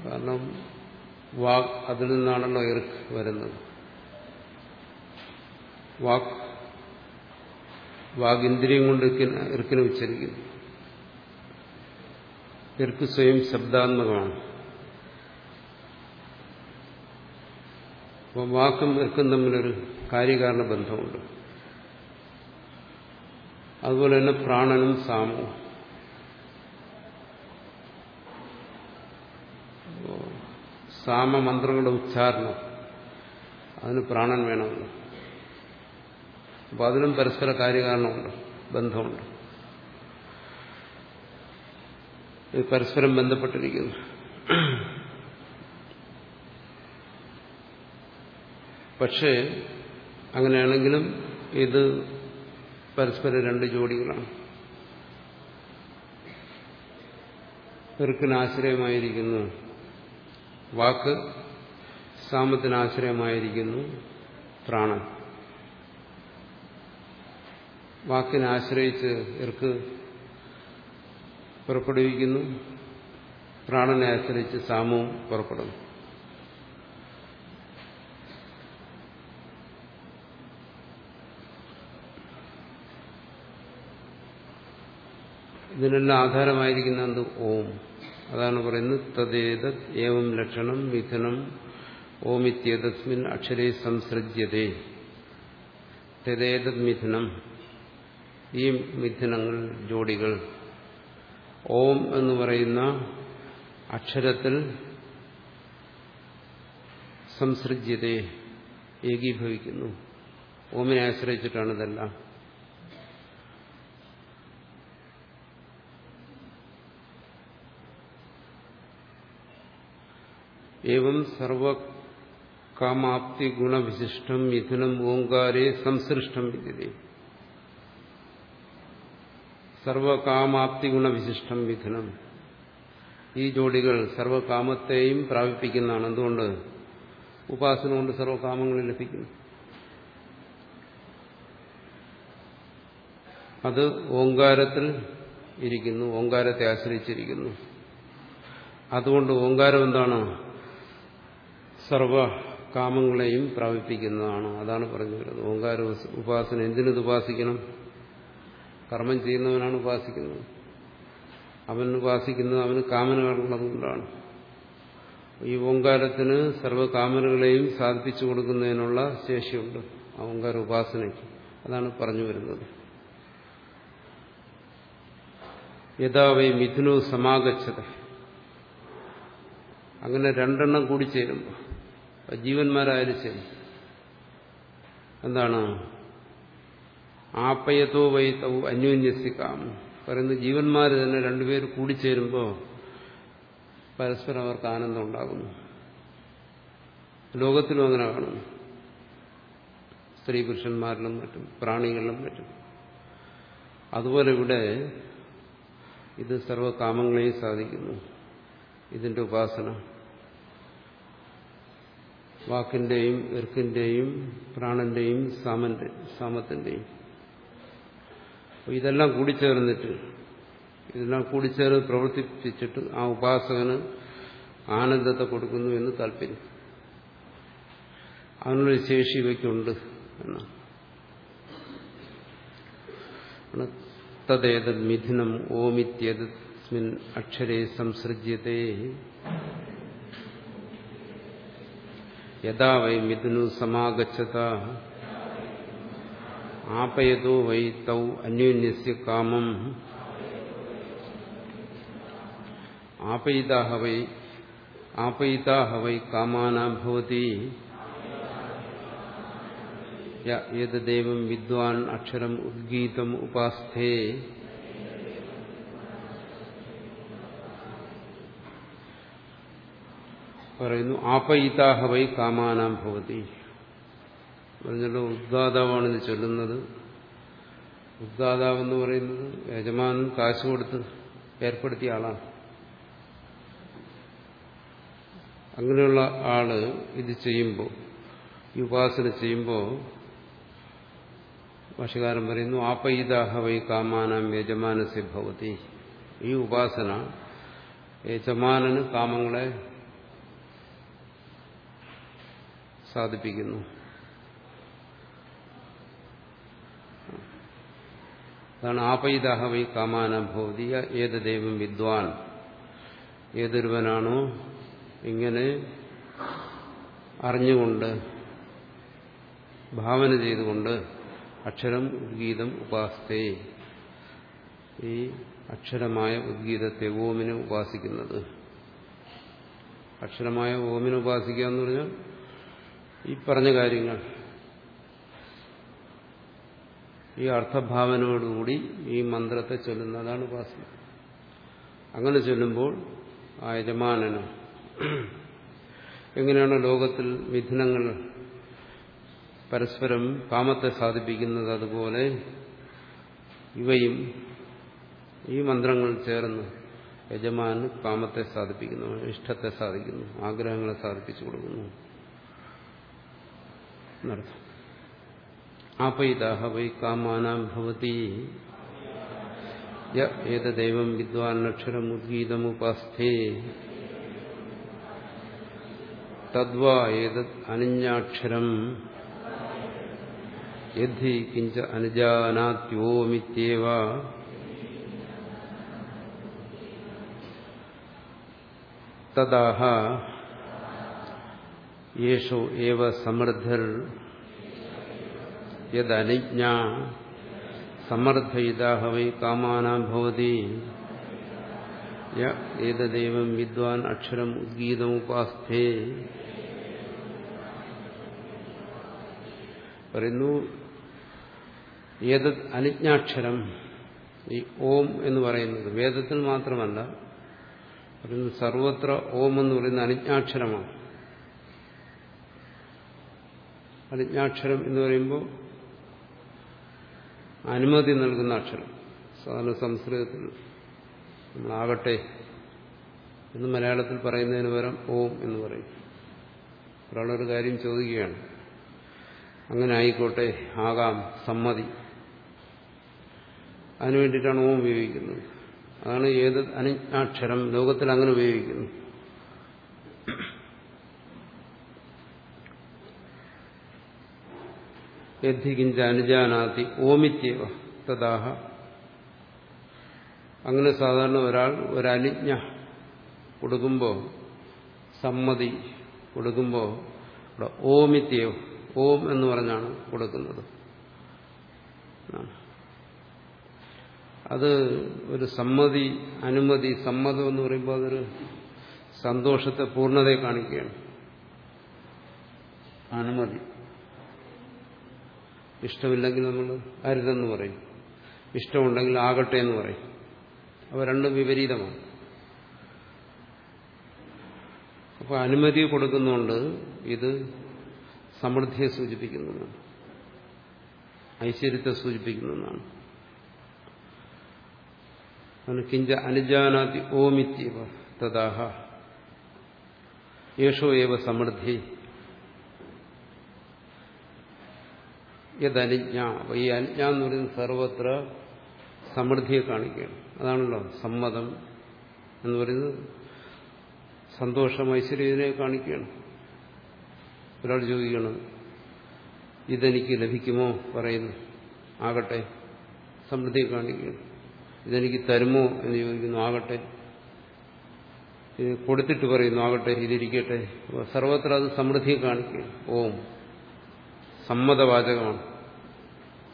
കാരണം വാക് അതിൽ നിന്നാണല്ലോ ഇർക്ക് വരുന്നത്. വാക് വാഗിന്ദ്രിയം കൊണ്ട് ഇർക്കിനെ ഉച്ചരിക്കുന്നു ഇർക്ക് സ്വയം ശബ്ദാത്മകമാണ്. അപ്പോൾ വാക്കും ഇർക്കും തമ്മിലൊരു കാര്യകാരണ ബന്ധമുണ്ട്. അതുപോലെ തന്നെ പ്രാണനും സാമവും. സാമമന്ത്രങ്ങളുടെ ഉച്ചാരണം. അതിന് പ്രാണൻ വേണമല്ലോ അപ്പോൾ അതിനും പരസ്പര കാര്യകാരണമുണ്ട് ബന്ധമുണ്ട്. പരസ്പരം ബന്ധപ്പെട്ടിരിക്കുന്നു. പക്ഷേ അങ്ങനെയാണെങ്കിലും ഇത് പരസ്പരം രണ്ട് ജോഡികളാണ്. പെറുക്കിന് ആശ്രയമായിരിക്കുന്നു വാക്ക് സാമത്തിന് ആശ്രയമായിരിക്കുന്നു പ്രാണൻ. വാക്കിനെ ആശ്രയിച്ച് ഇർക്ക് പുറപ്പെടുവിക്കുന്നു. പ്രാണനെ ആശ്രയിച്ച് സാമവും പുറപ്പെടുന്നു. ഇതിനെല്ലാം ആധാരമായിരിക്കുന്ന എന്ത്? ഓം. അതാണ് പറയുന്നത് തദ്ദേത ഏവം ലക്ഷണം മിഥുനം ഓമിത്യേതസ്മിൻ അക്ഷരേ സംസൃജ്യതേ. തദ്ദേതത് മിഥുനം. ഈ മിഥുനങ്ങൾ ജോഡികൾ. ഓം എന്ന് പറയുന്ന അക്ഷരത്തിൽ സംസൃജ്യതയെ ഏകീഭവിക്കുന്നു. ഓമിനെ ആശ്രയിച്ചിട്ടാണ് ഇതെല്ലാം. ഏവം സർവകാമാപ്തി ഗുണവിശിഷ്ടം മിഥുനം ഓങ്കാരെ സംസൃഷ്ടം വിദ്യതേ. സർവകാമാപ്തി ഗുണവിശിഷ്ടം വിഘ്നം. ഈ ജോഡികൾ സർവകാമത്തെയും പ്രാപിപ്പിക്കുന്നതാണ്. എന്തുകൊണ്ട്? ഉപാസന കൊണ്ട് സർവകാമങ്ങൾ ലഭിക്കുന്നു. അത് ഓങ്കാരത്തിൽ ഇരിക്കുന്നു ഓങ്കാരത്തെ ആശ്രയിച്ചിരിക്കുന്നു. അതുകൊണ്ട് ഓങ്കാരം എന്താണ്? സർവകാമങ്ങളെയും പ്രാപിപ്പിക്കുന്നതാണ്. അതാണ് പറഞ്ഞു വരുന്നത്. ഓങ്കാര ഉപാസന എന്തിനത് ഉപാസിക്കണം? കർമ്മം ചെയ്യുന്നവനാണ് ഉപാസിക്കുന്നത്. അവൻ ഉപാസിക്കുന്നത് അവന് കാമനകളുള്ളതുകൊണ്ടാണ്. ഈ ഓങ്കാരത്തിന് സർവകാമനകളെയും സാധിപ്പിച്ചു കൊടുക്കുന്നതിനുള്ള ശേഷിയുണ്ട് ആ ഓങ്കാര ഉപാസനയ്ക്ക്. അതാണ് പറഞ്ഞു വരുന്നത്. യഥാവൈ മിഥുനു സമാഗച്ഛത. അങ്ങനെ രണ്ടെണ്ണം കൂടി ചേരുമ്പോൾ ജീവന്മാരായാലും ശരി. എന്താണ്? ആപ്പയത്തോ വൈത്തവും അന്യോന്യസിക്കാം പറയുന്ന ജീവന്മാർ തന്നെ രണ്ടുപേർ കൂടിച്ചേരുമ്പോൾ പരസ്പരം അവർക്ക് ആനന്ദം ഉണ്ടാകുന്നു ലോകത്തിലും അങ്ങനെ കാണുന്നു. സ്ത്രീ പുരുഷന്മാരിലും മറ്റും പ്രാണികളിലും മറ്റും. അതുപോലെ ഇവിടെ ഇത് സർവകാമങ്ങളെയും സാധിക്കുന്നു. ഇതിന്റെ ഉപാസന. വാക്കിന്റെയും എർക്കിന്റെയും പ്രാണന്റെയും സാമന്റെ സാമത്തിന്റെയും. അപ്പോൾ ഇതെല്ലാം കൂടിച്ചേർന്നിട്ട് ഇതെല്ലാം കൂടിച്ചേർന്ന് പ്രവർത്തിപ്പിച്ചിട്ട് ആ ഉപാസകന് ആനന്ദത്തെ കൊടുക്കുന്നു എന്ന് താല്പര്യം. അതിനുള്ള ശേഷി ഇവയ്ക്കുണ്ട് എന്നാണ് തദ്ദേതത് മിഥുനം ഓമിത്യതസ്മിൻ അക്ഷരേ സംസൃജ്യത്തെ യഥാ വൈ മിഥുനു സമാഗച്ഛത. ആപയതോ വൈ തൗ അന്യോന്യസ്യ കാമം. ആപയിതാഹ വൈ ആപയിതാഹ വൈ കാമാനാ ഏതദേവം വിദ്വാൻ അക്ഷരം ഉദ്ഗീതം ഉപാസ്ഥേ പറയുന്നു ആപയിതാഹ കാമാനാം ഭവതി. പറഞ്ഞല്ലോ ഇത് ചൊല്ലുന്നത്. ഉദ്ഗാതാവെന്ന് പറയുന്നത് യജമാൻ കാശ് കൊടുത്ത് ഏർപ്പെടുത്തിയ ആളാണ്. അങ്ങനെയുള്ള ആൾ ഇത് ചെയ്യുമ്പോൾ ഈ ഉപാസന ചെയ്യുമ്പോൾ ഭാഷകാരൻ പറയുന്നു ആപയിതാഹ വൈ കാമാനാം യജമാനസ്യ ഭവതി. ഈ ഉപാസന യജമാനന് കാമങ്ങളെ സാധിപ്പിക്കുന്നു. അതാണ് ആപൈതഹ വൈ കാമാന ഭവതി. ഏത് ദൈവം വിദ്വാൻ ഏതൊരുവനാണോ ഇങ്ങനെ അറിഞ്ഞുകൊണ്ട് ഭാവന ചെയ്തുകൊണ്ട് അക്ഷരം ഉദ്ഗീതം ഉപാസത്തെ ഈ അക്ഷരമായ ഉദ്ഗീതത്തെ ഓമിനെ ഉപാസിക്കുന്നത്. അക്ഷരമായ ഓമിനെ ഉപാസിക്കുക എന്ന് പറഞ്ഞാൽ ഈ പറഞ്ഞ കാര്യങ്ങൾ ഈ അർത്ഥഭാവനയോടുകൂടി ഈ മന്ത്രത്തെ ചൊല്ലുന്നതാണ് ഉപാസന. അങ്ങനെ ചൊല്ലുമ്പോൾ ആ യജമാനന് എങ്ങനെയാണ് ലോകത്തിൽ മിഥുനങ്ങൾ പരസ്പരം കാമത്തെ സാധിപ്പിക്കുന്നത് അതുപോലെ ഇവയും ഈ മന്ത്രങ്ങൾ ചേർന്ന് യജമാന് കാമത്തെ സാധിപ്പിക്കുന്നു ഇഷ്ടത്തെ സാധിക്കുന്നു ആഗ്രഹങ്ങളെ സാധിപ്പിച്ചു കൊടുക്കുന്നു. എന്നർത്ഥം. ആപയിതാഹ വൈ കാമാനാം ഭവതി ഏതദൈവം വിദ്വാൻ അക്ഷരം ഉദ്ഗീതമുപാസ്ഥേ തദ്വാ ഏതത് അനിഞ്ഞാക്ഷരം യദ്ധി കിഞ്ച അനുജാനാത്യോമിത്യേവ തദാഹ യേഷോ ഏവ സമൃദ്ധർ യദനിജ്ഞ സമർത്ഥയിതാഹവൈ കാമാനാം ഏതദൈവം വിദ്വാൻ അക്ഷരം ഉദ്ഗീതമുപാസ്ഥേ പറയുന്നു ഏതത് അനുജ്ഞാക്ഷരം ഈ ഓം എന്ന് പറയുന്നത് വേദത്തിൽ മാത്രമല്ല പറയുന്നു സർവത്ര ഓം എന്ന് പറയുന്ന അനുജ്ഞാക്ഷരമാണ്. അനുജ്ഞാക്ഷരം എന്ന് പറയുമ്പോൾ അനുമതി നൽകുന്ന അക്ഷരം. സാധാരണ സംസ്കൃതത്തിൽ നമ്മളാകട്ടെ എന്ന് മലയാളത്തിൽ പറയുന്നതിന് പകരം ഓം എന്ന് പറയും. ഒരാളൊരു കാര്യം ചോദിക്കുകയാണ്. അങ്ങനെ ആയിക്കോട്ടെ ആകാം സമ്മതി. അതിനു വേണ്ടിയിട്ടാണ് ഓം ഉപയോഗിക്കുന്നത്. അതാണ് ഏത് അനുജ്ഞാക്ഷരം ലോകത്തിൽ അങ്ങനെ ഉപയോഗിക്കുന്നു. യദ്ധികിഞ്ച അനുജാനാത്തി ഓമിത്യവ തഥാഹ അങ്ങനെ സാധാരണ ഒരാൾ ഒരനുജ്ഞ കൊടുക്കുമ്പോൾ സമ്മതി കൊടുക്കുമ്പോൾ ഇവിടെ ഓമിത്യവ ഓം എന്ന് പറഞ്ഞാണ് കൊടുക്കുന്നത്. അത് ഒരു സമ്മതി അനുമതി സമ്മതം എന്ന് പറയുമ്പോൾ അതൊരു സന്തോഷത്തെ പൂർണതയെ കാണിക്കുകയാണ്. അനുമതി. ഇഷ്ടമില്ലെങ്കിൽ നമ്മൾ അരുതെന്ന് പറയും. ഇഷ്ടമുണ്ടെങ്കിൽ ആകട്ടെ എന്ന് പറയും. അവ രണ്ടും വിപരീതമാണ്. അപ്പോൾ അനുമതി കൊടുക്കുന്നുണ്ട്. ഇത് സമൃദ്ധിയെ സൂചിപ്പിക്കുന്നതാണ്. ഐശ്വര്യത്തെ സൂചിപ്പിക്കുന്നതാണ്. കിഞ്ച അനുജാനാതി ഓമിത്യവ തഥാഹ. യേശോ ഏവ സമൃദ്ധി. യദനുജ്ഞ. അപ്പൊ ഈ അനുജ്ഞ എന്ന് പറയുന്നത് സർവത്ര സമൃദ്ധിയെ കാണിക്കുകയാണ്. അതാണല്ലോ സമ്മതം എന്ന് പറയുന്നത്. സന്തോഷം ഐശ്വര്യനെ കാണിക്കുകയാണ്. ഒരാൾ ചോദിക്കണം ഇതെനിക്ക് ലഭിക്കുമോ? പറയുന്നു. ആകട്ടെ സമൃദ്ധിയെ കാണിക്കുകയാണ്. ഇതെനിക്ക് തരുമോ? എന്ന് ചോദിക്കുന്നു. ആകട്ടെ. കൊടുത്തിട്ട് പറയുന്നു ആകട്ടെ ഇതിരിക്കട്ടെ. സർവത്ര അത് സമൃദ്ധിയെ കാണിക്കുകയാണ്. ഓം. സമ്മതവാചകമാണ്.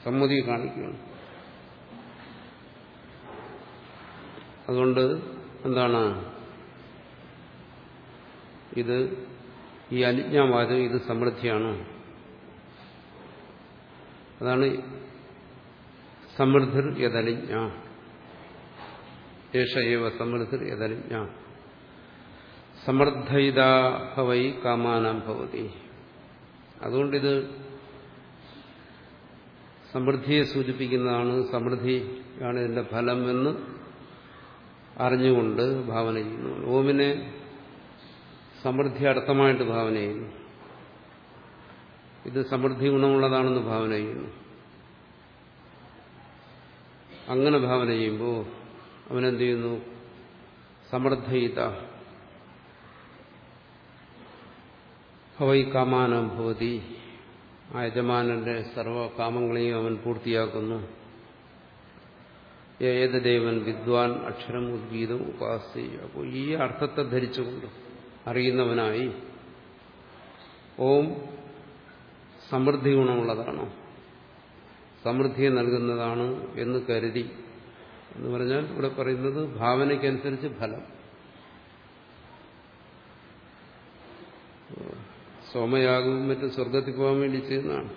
സമ്മതി കാണിക്കുകയാണ്. അതുകൊണ്ട് എന്താണ്? ഇത് ഈ അനുജ്ഞാവാചകം ഇത് സമൃദ്ധിയാണ്. അതാണ് സമൃദ്ധിർ യഥനിജ്ഞ ഏഷ ഏവ സമൃദ്ധിർ യഥനിജ്ഞ സമർത്ഥയിതാഹവൈ കാമാനാം ഭവതി. അതുകൊണ്ടിത് സമൃദ്ധിയെ സൂചിപ്പിക്കുന്നതാണ് സമൃദ്ധിയാണ് ഇതിന്റെ ഫലം എന്ന് അറിഞ്ഞുകൊണ്ട് ഭാവന ചെയ്യുന്നു. ഓമിനെ സമൃദ്ധി അർത്ഥമായിട്ട് ഭാവന ചെയ്യുന്നു. ഇത് സമൃദ്ധി ഗുണമുള്ളതാണെന്ന് ഭാവന ചെയ്യുന്നു. അങ്ങനെ ഭാവന ചെയ്യുമ്പോൾ അവനെന്ത് ചെയ്യുന്നു? സമൃദ്ധയിത ഭവൈ കാമാനം ഭവതി. ആ യജമാനന്റെ സർവകാമങ്ങളെയും അവൻ പൂർത്തിയാക്കുന്നു. ഏത് ദേവൻ വിദ്വാൻ അക്ഷരം ഉദ്ഗീതം ഉപാസി? അപ്പോൾ ഈ അർത്ഥത്തെ ധരിച്ചുകൊണ്ട് അറിയുന്നവനായി ഓം സമൃദ്ധി ഗുണമുള്ളതാണ്? സമൃദ്ധിയെ നൽകുന്നതാണ് എന്ന് കരുതി എന്ന് പറഞ്ഞാൽ ഇവിടെ പറയുന്നത് ഭാവനയ്ക്കനുസരിച്ച് ഫലം. സോമയാഗവും മറ്റും സ്വർഗത്തിൽ പോകാൻ വേണ്ടി ചെയ്യുന്നതാണ്.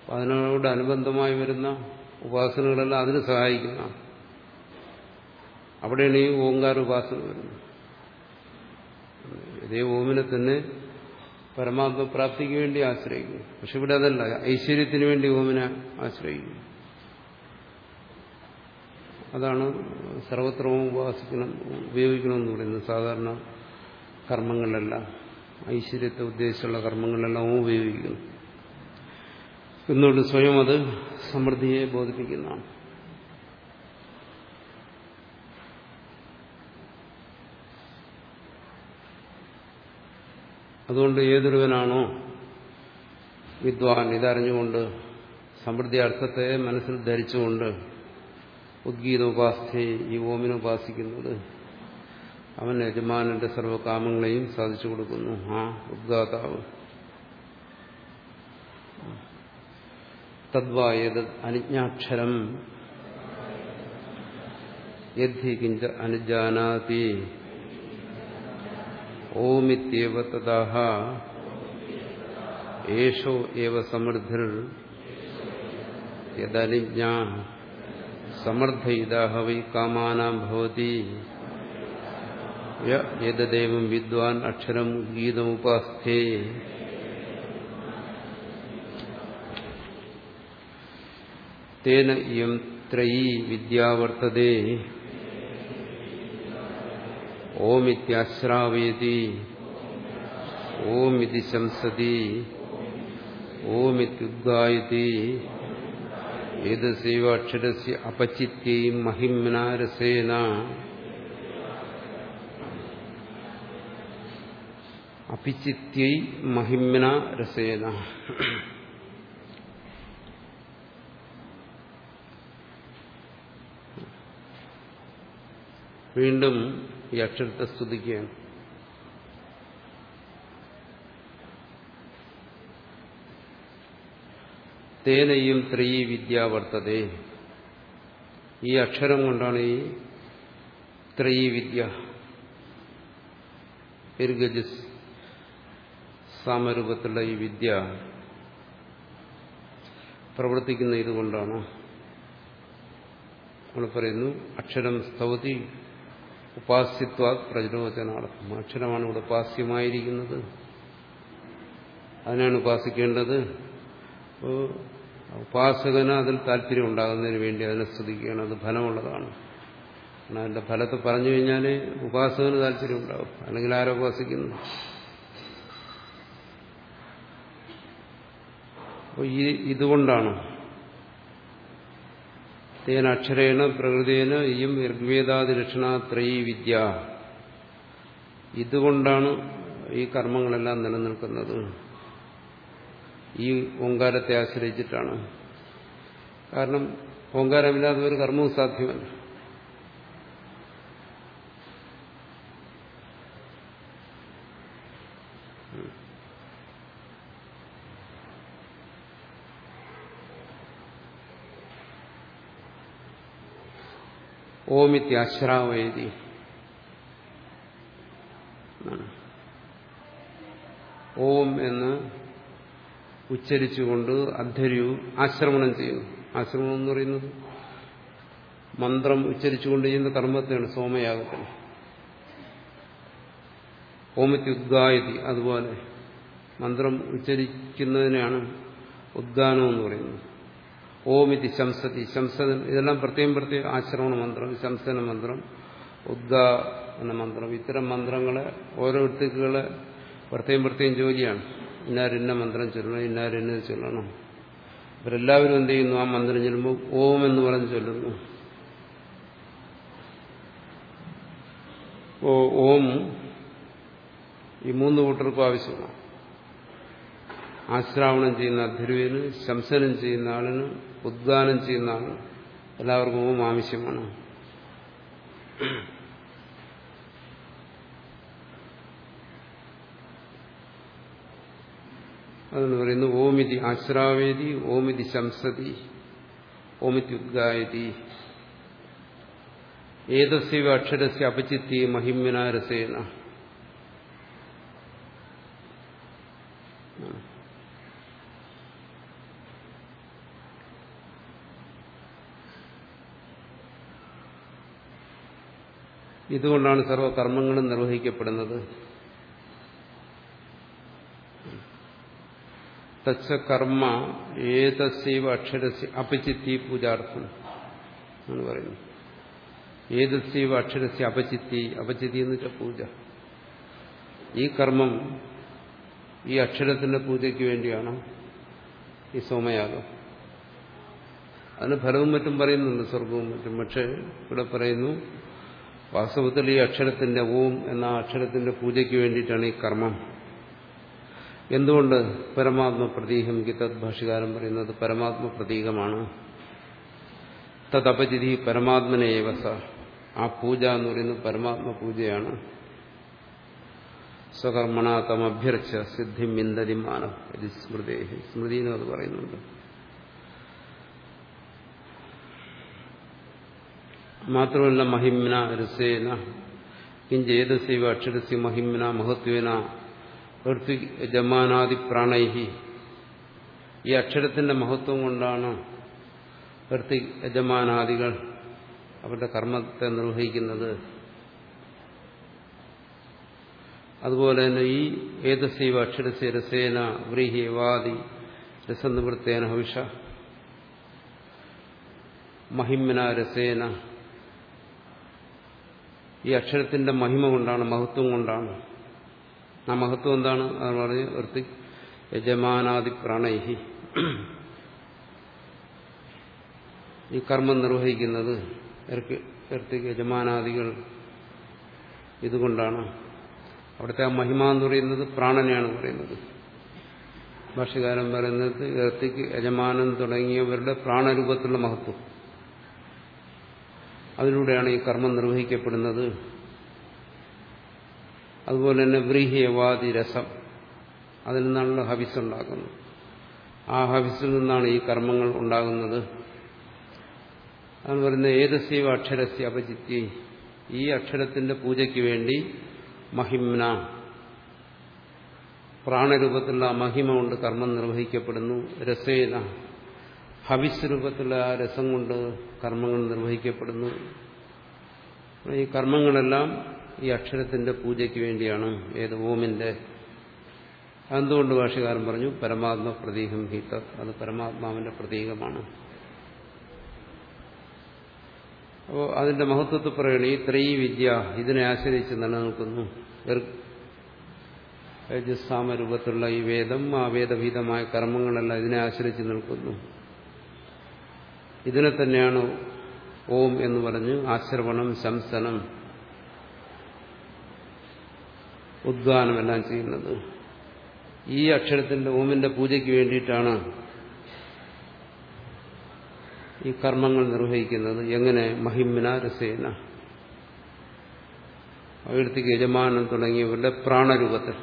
അപ്പം അതിനോട് അനുബന്ധമായി വരുന്ന ഉപാസനകളെല്ലാം അതിന് സഹായിക്കുന്നതാണ് അവിടെയാണ് ഈ ഓങ്കാര ഉപാസന വരുന്നത്. ഇതേ ഓമിനെ തന്നെ പരമാത്മപ്രാപ്തിക്ക് വേണ്ടി ആശ്രയിക്കുന്നു. പക്ഷെ ഇവിടെ അതല്ല ഐശ്വര്യത്തിന് വേണ്ടി ഓമിനെ ആശ്രയിക്കുന്നു. അതാണ് സർവത്രവും ഉപാസിക്കണം ഉപയോഗിക്കണമെന്ന് പറയുന്നത് സാധാരണ കർമ്മങ്ങളിലെല്ലാം ഐശ്വര്യത്തെ ഉദ്ദേശിച്ചുള്ള കർമ്മങ്ങളെല്ലാം ഉപയോഗിക്കുന്നു. എന്നുകൊണ്ട് സ്വയം അത് സമൃദ്ധിയെ ബോധിപ്പിക്കുന്നതാണ്. അതുകൊണ്ട് ഏതൊരുവനാണോ വിദ്വാൻ ഇതറിഞ്ഞുകൊണ്ട് സമൃദ്ധി അർത്ഥത്തെ മനസ്സിൽ ധരിച്ചുകൊണ്ട് ഉദ്ഗീത ഉദ്ഗീതോപാസ്ഥയെ ഈ ഓമിനെ ഉപാസിക്കുന്നത് അവൻ യജമാനന്റെ സർവകാമങ്ങളെയും സാധിച്ചു കൊടുക്കുന്നു. ആ ഉദ്ഗാതാവ്. തദ്വായത് അനുജ്ഞാക്ഷരം. യദ്ധി കിഞ്ച അനുജാനാതി. ഓമിത്യേവ തഥാഹ. ഏഷോ ഏവ സമൃദ്ധിർ. യദനുജ്ഞ. സമർത്ഥയിതാഹ വൈ കാമാനാം ഭവതി. യദേവം വിദ്വാൻ അക്ഷരം ഗീതമുപാസ്ഥേ തേന ഇയം ത്രയീ വിദ്യാവർത്തതേ. ഓമിത്യാശ്രാവയതി ഓമിതി ശംസതി ഓമിത്യുദ്ഗായതി. ഏതസൈവ അക്ഷരസ്യ അപചിത്യൈ അപിചിത്യൈ മഹിമ്ന രസേന. വീണ്ടും ഈ അക്ഷരത്തെ സ്തുതിക്കുകയാണ്. തേനയും ത്രയീ വിദ്യ വർത്തതേ. ഈ അക്ഷരം കൊണ്ടാണ് ഈ ത്രയീ വിദ്യ ഇർഗജസ് സാമരൂപത്തിലുള്ള ഈ വിദ്യ പ്രവർത്തിക്കുന്ന ഇതുകൊണ്ടാണ് നമ്മൾ പറയുന്നു അക്ഷരം സ്തൗതി ഉപാസ്യത്വ പ്രചരോചനാർത്ഥം അക്ഷരമാണ് ഇവിടെ ഉപാസ്യമായിരിക്കുന്നത്. അതിനാണ് ഉപാസിക്കേണ്ടത്. ഉപാസകന് അതിൽ താല്പര്യം ഉണ്ടാകുന്നതിന് വേണ്ടി അതിനെ സ്തുതിക്കുകയാണ് അത് ഫലമുള്ളതാണ്. കാരണം അതിന്റെ ഫലത്തെ പറഞ്ഞു കഴിഞ്ഞാൽ ഉപാസകന് താല്പര്യം ഉണ്ടാകും അല്ലെങ്കിൽ ആരോ അപ്പോൾ ഈ ഇതുകൊണ്ടാണ്. തേന അക്ഷരേണ പ്രകൃതിയേന ഇയും ഋഗ്വേദാദി ലക്ഷണാത്രയീ വിദ്യ. ഇതുകൊണ്ടാണ് ഈ കർമ്മങ്ങളെല്ലാം നിലനിൽക്കുന്നത്. ഈ ഓങ്കാരത്തെ ആശ്രയിച്ചിട്ടാണ്. കാരണം ഓങ്കാരമില്ലാതെ ഒരു കർമ്മവും സാധ്യമല്ല. ഓമിത്യാശ്രാവേദി ഓം എന്ന് ഉച്ചരിച്ചുകൊണ്ട് അധ്വര്യു ആശ്രമണം ചെയ്യുന്നു. ആശ്രമണം എന്ന് പറയുന്നത് മന്ത്രം ഉച്ചരിച്ചുകൊണ്ട് ചെയ്യുന്ന കർമ്മത്തെയാണ് സോമയാഗത്തിന്. ഓമിത്തി ഉദ്ഗായതി അതുപോലെ മന്ത്രം ഉച്ചരിക്കുന്നതിനാണ് ഉദ്ഗാനം എന്ന് പറയുന്നത്. ഓമിതി ശംസതി ശംസതൻ ഇതെല്ലാം പ്രത്യേകം പ്രത്യേകം ആശ്രമണ മന്ത്രം ശംസന മന്ത്രം ഉദ്ഗാന മന്ത്രം. ഇത്തരം മന്ത്രങ്ങളെ ഓരോ വ്യക്തികളെ പ്രത്യേകം പ്രത്യേകം ജോലിയാണ്. ഇന്നാരിന്ന മന്ത്രം ചൊല്ലണം ഇന്നാരിന്ന ചൊല്ലണം. ഇവരെല്ലാവരും എന്ത് ചെയ്യുന്നു? ആ മന്ത്രം ചൊല്ലുമ്പോൾ ഓം എന്ന് പറഞ്ഞ് ചൊല്ലുന്നു. ഓ ഓം ഈ മൂന്ന് കൂട്ടർക്കും ആവശ്യമാണ്. ആശ്രാവണം ചെയ്യുന്ന അധ്രുവിന് ശംസനം ചെയ്യുന്ന ആളിന് ഉദ്ഗാനം ചെയ്യുന്ന ആളിന് എല്ലാവർക്കും ഓം ആവശ്യമാണ്. അതെന്ന് പറയുന്നു ഓമിതി ആശ്രാവേതി ഓമിതി ശംസതി ഓമിതി ഉദ്ഗായതി. ഏതസ്യവ അക്ഷരസ്യ അപചിത്തി മഹിമ്യന ഇതുകൊണ്ടാണ് സർവകർമ്മങ്ങളും നിർവഹിക്കപ്പെടുന്നത്. തച്ച കർമ്മ അക്ഷരസ്യ അപചിത്തി പൂജാർത്ഥം എന്ന് പറയുന്നു. ഏതസ്യവ അക്ഷരസ്യ അപചിത്തി അപചിത്തി എന്ന് വെച്ചാൽ പൂജ. ഈ കർമ്മം ഈ അക്ഷരത്തിന്റെ പൂജയ്ക്ക് വേണ്ടിയാണ് ഈ സോമയാഗം. അതിന് ഫലവും മറ്റും പറയുന്നുണ്ട് സ്വർഗവും മറ്റും. പക്ഷേ ഇവിടെ പറയുന്നു വാസ്തവത്തിൽ ഈ അക്ഷരത്തിന്റെ ഓം എന്ന അക്ഷരത്തിന്റെ പൂജയ്ക്ക് വേണ്ടിയിട്ടാണ് ഈ കർമ്മം. എന്തുകൊണ്ട് പരമാത്മ പ്രതീകം തത് ഭാഷകാരം പറയുന്നത് പരമാത്മ പ്രതീകമാണ്? തദപചിതി പരമാത്മനേവസ ആ പൂജ എന്ന് പറയുന്നത് പരമാത്മ പൂജയാണ്. സ്വകർമ്മണ തമഭ്യർച്ച സിദ്ധിം മിന്തതി മാനം. സ്മൃതി സ്മൃതി എന്ന് പറയുന്നുണ്ട്. മാത്രമല്ല മഹിമ്ന രസേന. കിഞ്ചേതസൈവ അക്ഷരസ്യ മഹിമ്ന മഹത്വേന. പൃഥ്വി ജമാനാദി പ്രാണൈഹി. ഈ അക്ഷരത്തിന്റെ മഹത്വം കൊണ്ടാണ് പൃഥ്വി യജമാനാദികൾ അവരുടെ കർമ്മത്തെ നിർവഹിക്കുന്നത്. അതുപോലെ തന്നെ ഈ ഏതസൈവ അക്ഷരസ്യ രസേന വ്രീഹി വാദി രസനിവൃത്തേന ഹവിഷ. മഹിമ്ന രസേന. ഈ അക്ഷരത്തിന്റെ മഹിമ കൊണ്ടാണ് മഹത്വം കൊണ്ടാണ്. ആ മഹത്വം എന്താണ്? അത് പറഞ്ഞ് വൃത്തി യജമാനാദി പ്രാണൈഹി. ഈ കർമ്മം നിർവഹിക്കുന്നത് ഋത്തിക് യജമാനാദികൾ ഇതുകൊണ്ടാണ്. അവിടുത്തെ ആ മഹിമ എന്ന് പറയുന്നത് പ്രാണനെയാണ് പറയുന്നത്. ഭാഷകാരൻ പറയുന്നത് ഇർത്തിക്ക് യജമാനൻ തുടങ്ങിയവരുടെ പ്രാണരൂപത്തിലുള്ള മഹത്വം. അതിലൂടെയാണ് ഈ കർമ്മം നിർവഹിക്കപ്പെടുന്നത്. അതുപോലെ തന്നെ വ്രീഹ്യവാദി രസം. അതിൽ നിന്നാണല്ലോ ഹവിസ് ഉണ്ടാക്കുന്നത് ആ ഹവിസിൽ നിന്നാണ് ഈ കർമ്മങ്ങൾ ഉണ്ടാകുന്നത്. അതെന്ന് പറയുന്നത് ഏതസ്യവ അക്ഷരസ്യ അപചിത്തി ഈ അക്ഷരത്തിന്റെ പൂജയ്ക്ക് വേണ്ടി മഹിമ്ന. പ്രാണരൂപത്തിലുള്ള മഹിമ കൊണ്ട് കർമ്മം നിർവഹിക്കപ്പെടുന്നു. രസേന. ഹവിസ് രൂപത്തിലുള്ള രസം കൊണ്ട് കർമ്മങ്ങൾ നിർവഹിക്കപ്പെടുന്നു. ഈ കർമ്മങ്ങളെല്ലാം ഈ അക്ഷരത്തിന്റെ പൂജയ്ക്ക് വേണ്ടിയാണ്. ഏത് ഓമിന്റെ? എന്തുകൊണ്ട് ഭാഷകാരൻ പറഞ്ഞു പരമാത്മ പ്രതീകം ഹീത്ത. അത് പരമാത്മാവിന്റെ പ്രതീകമാണ്. അപ്പോൾ അതിന്റെ മഹത്വത്തെ പറയണ ഈ ത്രൈ വിദ്യ ഇതിനെ ആശ്രയിച്ച് നിലനിൽക്കുന്നു. രജസാമ രൂപത്തിലുള്ള ഈ വേദം ആ വേദഭീതമായ കർമ്മങ്ങളെല്ലാം ഇതിനെ ആശ്രയിച്ച് നിൽക്കുന്നു. ഇതിനെ തന്നെയാണ് ഓം എന്ന് പറഞ്ഞ് ആശ്രവണം ശംസനം ഉദ്ഗാനമെല്ലാം ചെയ്യുന്നത്. ഈ അക്ഷരത്തിന്റെ ഓമിന്റെ പൂജയ്ക്ക് വേണ്ടിയിട്ടാണ് ഈ കർമ്മങ്ങൾ നിർവഹിക്കുന്നത്. എങ്ങനെ? മഹിമ്ന രസേന. അവിടത്തേക്ക് യജമാനം തുടങ്ങിയവരുടെ പ്രാണരൂപത്തിൽ.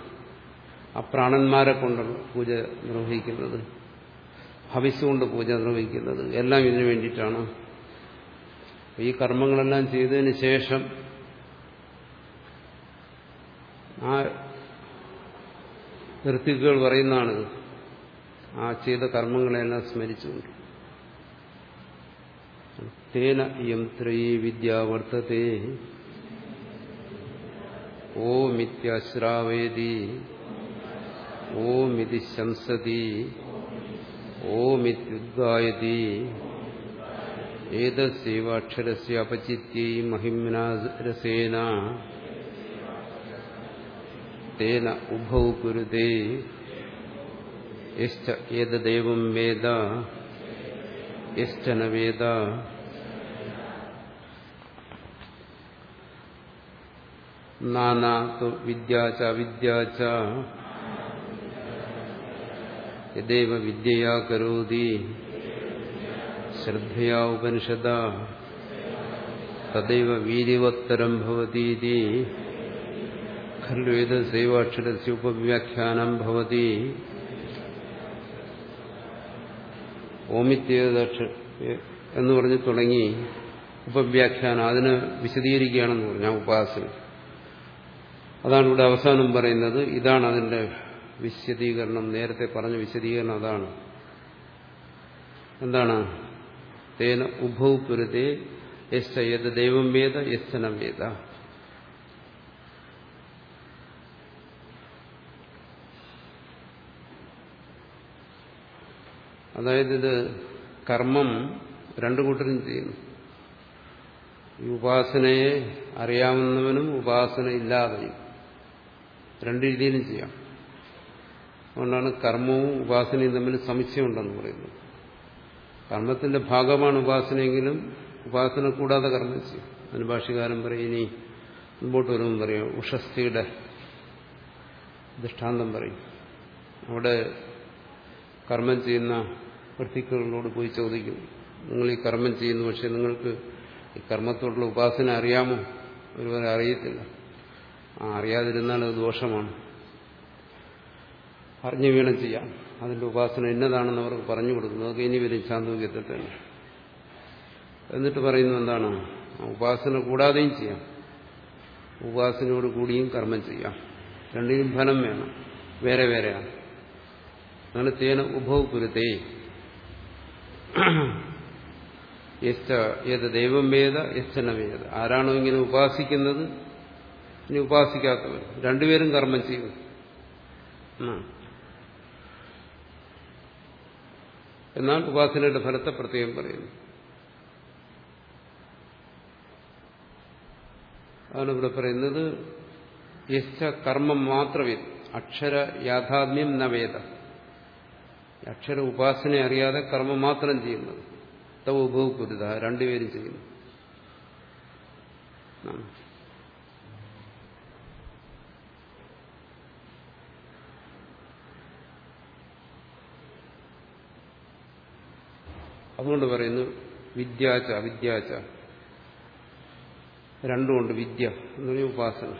ആ പ്രാണന്മാരെ കൊണ്ടാണ് പൂജ നിർവഹിക്കുന്നത്. ഹവിസുകൊണ്ട് പൂജ നിർവഹിക്കുന്നത്. എല്ലാം ഇതിനു വേണ്ടിയിട്ടാണ്. ഈ കർമ്മങ്ങളെല്ലാം ചെയ്തതിന് ശേഷം ആ ഋത്തിക്കുകൾ പറയുന്നതാണ്. ആ ചെയ്ത കർമ്മങ്ങളെല്ലാം സ്മരിച്ചുകൊണ്ട്. തേന ഇയം ത്രയീ വിദ്യ വർത്തത്തെ ഓമിത്യശ്രാവേതി ഓമിതി ശംസതി. ഓമിത്യുദ്ഗായതി ഏതസ്യവ അക്ഷരസ്യ അപചിത്യൈ മഹിമ്നാരസേന തേന ഉഭൗ കുരുതേ. യശ്ച ഏതദേവം വേദ യശ്ച ന വേദ. നാനാ വിദ്യാച വിദ്യാച യദേവ വിദ്യയാ കരോതി ശ്രദ്ധയാ ഉപനിഷദ തദൈവ വീര്യവത്തരം ഭവതീതി ഖൽവേദ സൈവാക്ഷരസ്യ ഉപവ്യാഖ്യാനം ഭവതി ഓമിത്യേതക്ഷ എന്ന് പറഞ്ഞ് തുടങ്ങി ഉപവ്യാഖ്യാനം. അതിന് വിശദീകരിക്കുകയാണെന്ന് പറഞ്ഞു ആ ഉപാസന. അതാണ് ഇവിടെ അവസാനം പറയുന്നത്. ഇതാണ് അതിന്റെ വിശദീകരണം നേരത്തെ പറഞ്ഞ വിശദീകരണം അതാണ്. എന്താണ്? തേന ഉഭൗ പുരത്തെ യശ്ച ദൈവം വേദ യശ്ചന വേദ. അതായത് ഇത് കർമ്മം രണ്ടു കൂട്ടരും ചെയ്യുന്നു. ഈ ഉപാസനയെ അറിയാവുന്നവനും ഉപാസന ഇല്ലാതെയും രണ്ട് രീതിയിലും ചെയ്യാം. അതുകൊണ്ടാണ് കർമ്മവും ഉപാസനയും തമ്മിൽ സമുച്ചയമുണ്ടെന്ന് പറയുന്നത്. കർമ്മത്തിന്റെ ഭാഗമാണ് ഉപാസനയെങ്കിലും ഉപാസന കൂടാതെ കർമ്മം ചെയ്യും. അതിന് ഭാഷകാരൻ പറയും ഇനി മുമ്പോട്ട് വരുമ്പോൾ പറയും. ഉഷസ്ഥിയുടെ ദൃഷ്ടാന്തം പറയും. അവിടെ കർമ്മം ചെയ്യുന്ന വ്യക്തികളോട് പോയി ചോദിക്കും നിങ്ങൾ ഈ കർമ്മം ചെയ്യുന്നു പക്ഷെ നിങ്ങൾക്ക് ഈ കർമ്മത്തോടുള്ള ഉപാസന അറിയാമോ? ഒരുവരെ അറിയത്തില്ല. ആ അറിയാതിരുന്നാൽ അത് ദോഷമാണ്. അറിഞ്ഞു വീണം ചെയ്യാം. അതിന്റെ ഉപാസന എന്നതാണെന്ന് അവർക്ക് പറഞ്ഞു കൊടുക്കുന്നു. അതൊക്കെ ഇനി വരും ചാന്തോക്യത്തിൽ തന്നെ എന്നിട്ട് പറയുന്നത് എന്താണ്? ഉപാസന കൂടാതെയും ചെയ്യാം. ഉപാസനയോട് കൂടിയും കർമ്മം ചെയ്യാം. രണ്ടിനും ഫലം വേണം. വേറെ വേറെയാണ്. അങ്ങനെ തേന ഉഭവ കുരുത്തേ ഏത് ദൈവം വേദ യശ്ചന വേദ. ആരാണോ ഇങ്ങനെ ഉപാസിക്കുന്നത്? ഇനി ഉപാസിക്കാത്തവർ രണ്ടുപേരും കർമ്മം ചെയ്യും. എന്നാൽ ഉപാസനയുടെ ഫലത്തെ പ്രത്യേകം പറയുന്നു. അതാണ് ഇവിടെ പറയുന്നത് യശ്ച കർമ്മം മാത്രമേ അക്ഷര യാഥാത്മ്യം നവേദ അക്ഷര ഉപാസന അറിയാതെ കർമ്മം മാത്രം ചെയ്യുന്നത്. തവ ഉപഭോഗപുരിത രണ്ടുപേരും ചെയ്യുന്നു. അതുകൊണ്ട് പറയുന്നു വിദ്യാച്ച വിദ്യാച. രണ്ടുമുണ്ട് വിദ്യ എന്ന് പറഞ്ഞാൽ ഉപാസന.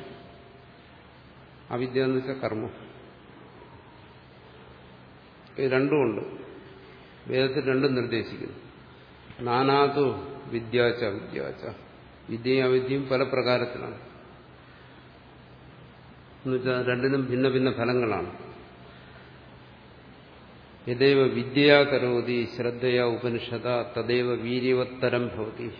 അവിദ്യ എന്ന് വെച്ചാൽ കർമ്മം. ഇത് രണ്ടുമുണ്ട് വേദത്തിൽ രണ്ടും നിർദ്ദേശിക്കുന്നു. നാനാതു വിദ്യാച്ച വിദ്യാച്ച വിദ്യയും അവിദ്യയും പല പ്രകാരത്തിലാണ്. എന്നുവെച്ചാൽ രണ്ടിനും ഭിന്ന ഭിന്ന ഫലങ്ങളാണ്. യഥൈവ വിദ്യയാ കരോതി ശ്രദ്ധയാ ഉപനിഷത തദൈവ വീര്യവത്തരം ഭവതി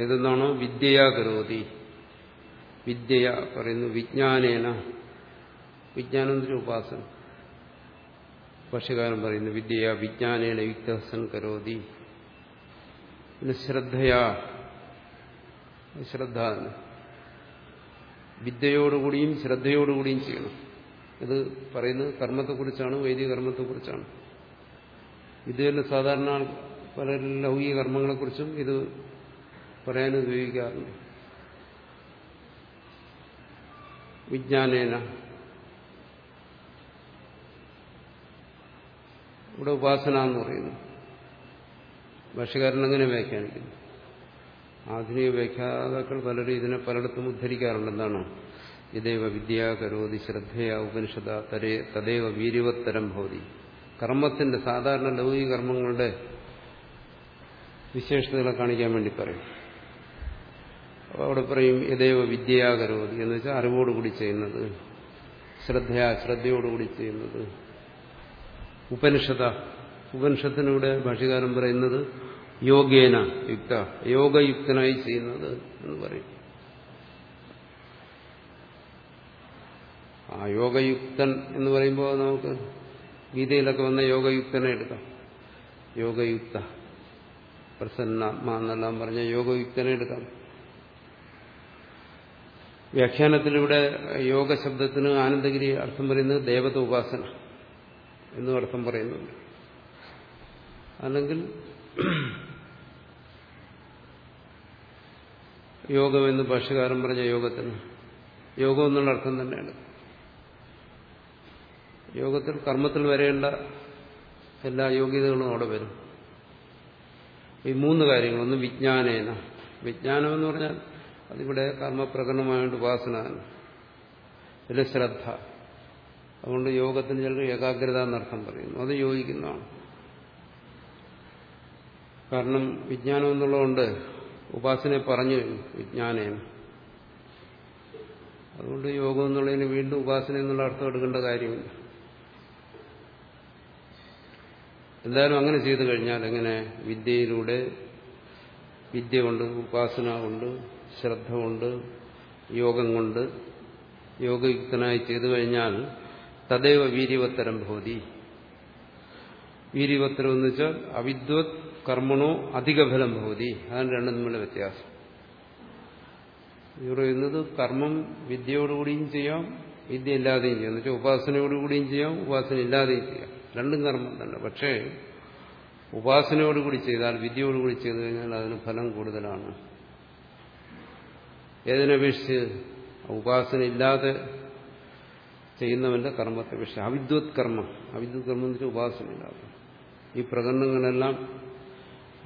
ഏതെന്നാണോ വിദ്യയാ കരോതി. വിദ്യ പറയുന്നു വിജ്ഞാനേന. വിജ്ഞാനം ഉപാസന. ഭക്ഷ്യകാരൻ പറയുന്നു വിദ്യയാ വിജ്ഞാനേന യുക്തസൻ കരോതി. പിന്നെ ശ്രദ്ധയാ. ശ്രദ്ധ വിദ്യയോടുകൂടിയും ശ്രദ്ധയോടുകൂടിയും ചെയ്യണം. ഇത് പറയുന്നത് കർമ്മത്തെക്കുറിച്ചാണ് വൈദിക കർമ്മത്തെക്കുറിച്ചാണ് ഇത് തന്നെ സാധാരണ പല ലൗകിക കർമ്മങ്ങളെക്കുറിച്ചും ഇത് പറയാൻ ഉപയോഗിക്കാറുണ്ട്. വിജ്ഞാനേന. ഇവിടെ ഉപാസന എന്ന് പറയുന്നു. ഭാഷകാരൻ അങ്ങനെ വ്യാഖ്യാനിക്കുന്നു. ആധുനിക വ്യാഖ്യാതാക്കൾ പലരും ഇതിനെ പലയിടത്തും ഉദ്ധരിക്കാറുണ്ട്. എന്താണ്? ഇതേവ വിദ്യാ കരോതി ശ്രദ്ധയാ ഉപനിഷത തരേ തദൈവ വീര്യവത്തരം ഭവതി. കർമ്മത്തിന്റെ സാധാരണ ലൗകിക കർമ്മങ്ങളുടെ വിശേഷതകളെ കാണിക്കാൻ വേണ്ടി പറയും. അവിടെ പറയും യഥേവ വിദ്യയാ കരോതി എന്ന് വെച്ചാൽ അറിവോടുകൂടി ചെയ്യുന്നത് ശ്രദ്ധയാ ശ്രദ്ധയോടുകൂടി ചെയ്യുന്നത് ഉപനിഷത ഉപനിഷത്തിനൂടെ ഭാഷകാരം പറയുന്നത് യോഗേന യുക്ത. യോഗയുക്തനായി ചെയ്യുന്നത് എന്ന് പറയും. ആ യോഗയുക്തൻ എന്ന് പറയുമ്പോൾ നമുക്ക് ഗീതയിലൊക്കെ വന്ന യോഗയുക്തനെ എടുക്കാം. യോഗയുക്ത. പ്രസന്നാത്മ എന്നെല്ലാം പറഞ്ഞ യോഗയുക്തനെ എടുക്കാം. വ്യാഖ്യാനത്തിലൂടെ യോഗ ശബ്ദത്തിന് ആനന്ദഗിരി അർത്ഥം പറയുന്നത് ദേവത ഉപാസന എന്നും അർത്ഥം പറയുന്നുണ്ട്. അല്ലെങ്കിൽ യോഗമെന്ന് ഭാഷകാരൻ പറഞ്ഞ യോഗത്തിന്. യോഗം എന്നുള്ള അർത്ഥം തന്നെയാണ്. യോഗത്തിൽ കർമ്മത്തിൽ വരേണ്ട എല്ലാ യോഗ്യതകളും അവിടെ വരും. ഈ മൂന്ന് കാര്യങ്ങൾ ഒന്ന് വിജ്ഞാനേന. വിജ്ഞാനം എന്ന് പറഞ്ഞാൽ അതിവിടെ കർമ്മപ്രകടനമായിട്ട് ഉപാസന. ഇതിൽ ശ്രദ്ധ. അതുകൊണ്ട് യോഗത്തിന് ചിലർ ഏകാഗ്രത എന്നർത്ഥം പറയുന്നു. അത് യോജിക്കുന്നതാണ്. കാരണം വിജ്ഞാനം എന്നുള്ളതുകൊണ്ട് ഉപാസനയെ പറഞ്ഞു കഴിഞ്ഞു വിജ്ഞാനേന അതുകൊണ്ട് യോഗം എന്നുള്ളതിന് വീണ്ടും ഉപാസന എന്നുള്ള അർത്ഥം എടുക്കേണ്ട കാര്യമില്ല എന്തായാലും അങ്ങനെ ചെയ്തു കഴിഞ്ഞാൽ എങ്ങനെ വിദ്യയിലൂടെ വിദ്യ കൊണ്ട് ഉപാസന കൊണ്ട് ശ്രദ്ധ കൊണ്ട് യോഗം കൊണ്ട് യോഗയുക്തനായി ചെയ്തു കഴിഞ്ഞാൽ തദൈവ വീര്യവത്തരം ഭൂതി വീര്യവത്തരം എന്ന് വെച്ചാൽ അവിദ്വത് കർമ്മണോ അധിക ഫലം ഭൂതി അതാണ് രണ്ടും തമ്മിലുള്ള വ്യത്യാസം. ഇവർ പറയുന്നത് കർമ്മം വിദ്യയോടുകൂടിയും ചെയ്യാം വിദ്യ ഇല്ലാതെയും ചെയ്യാം. എന്നുവെച്ചാൽ ഉപാസനയോടുകൂടിയും ചെയ്യാം ഉപാസന ഇല്ലാതെയും ചെയ്യാം. രണ്ടും കർമ്മം തന്നെ. പക്ഷേ ഉപാസനയോടുകൂടി ചെയ്താൽ വിദ്യയോടുകൂടി ചെയ്തു കഴിഞ്ഞാൽ അതിന് ഫലം കൂടുതലാണ്. ഏതിനപേക്ഷിച്ച് ഉപാസന ഇല്ലാതെ ചെയ്യുന്നവന്റെ കർമ്മത്തെ പക്ഷേ അവിദ്വത് കർമ്മം അവിദ്വത് കർമ്മം എന്ന് വെച്ചാൽ ഉപാസന ഇല്ലാതെ ഈ പ്രകടനങ്ങളെല്ലാം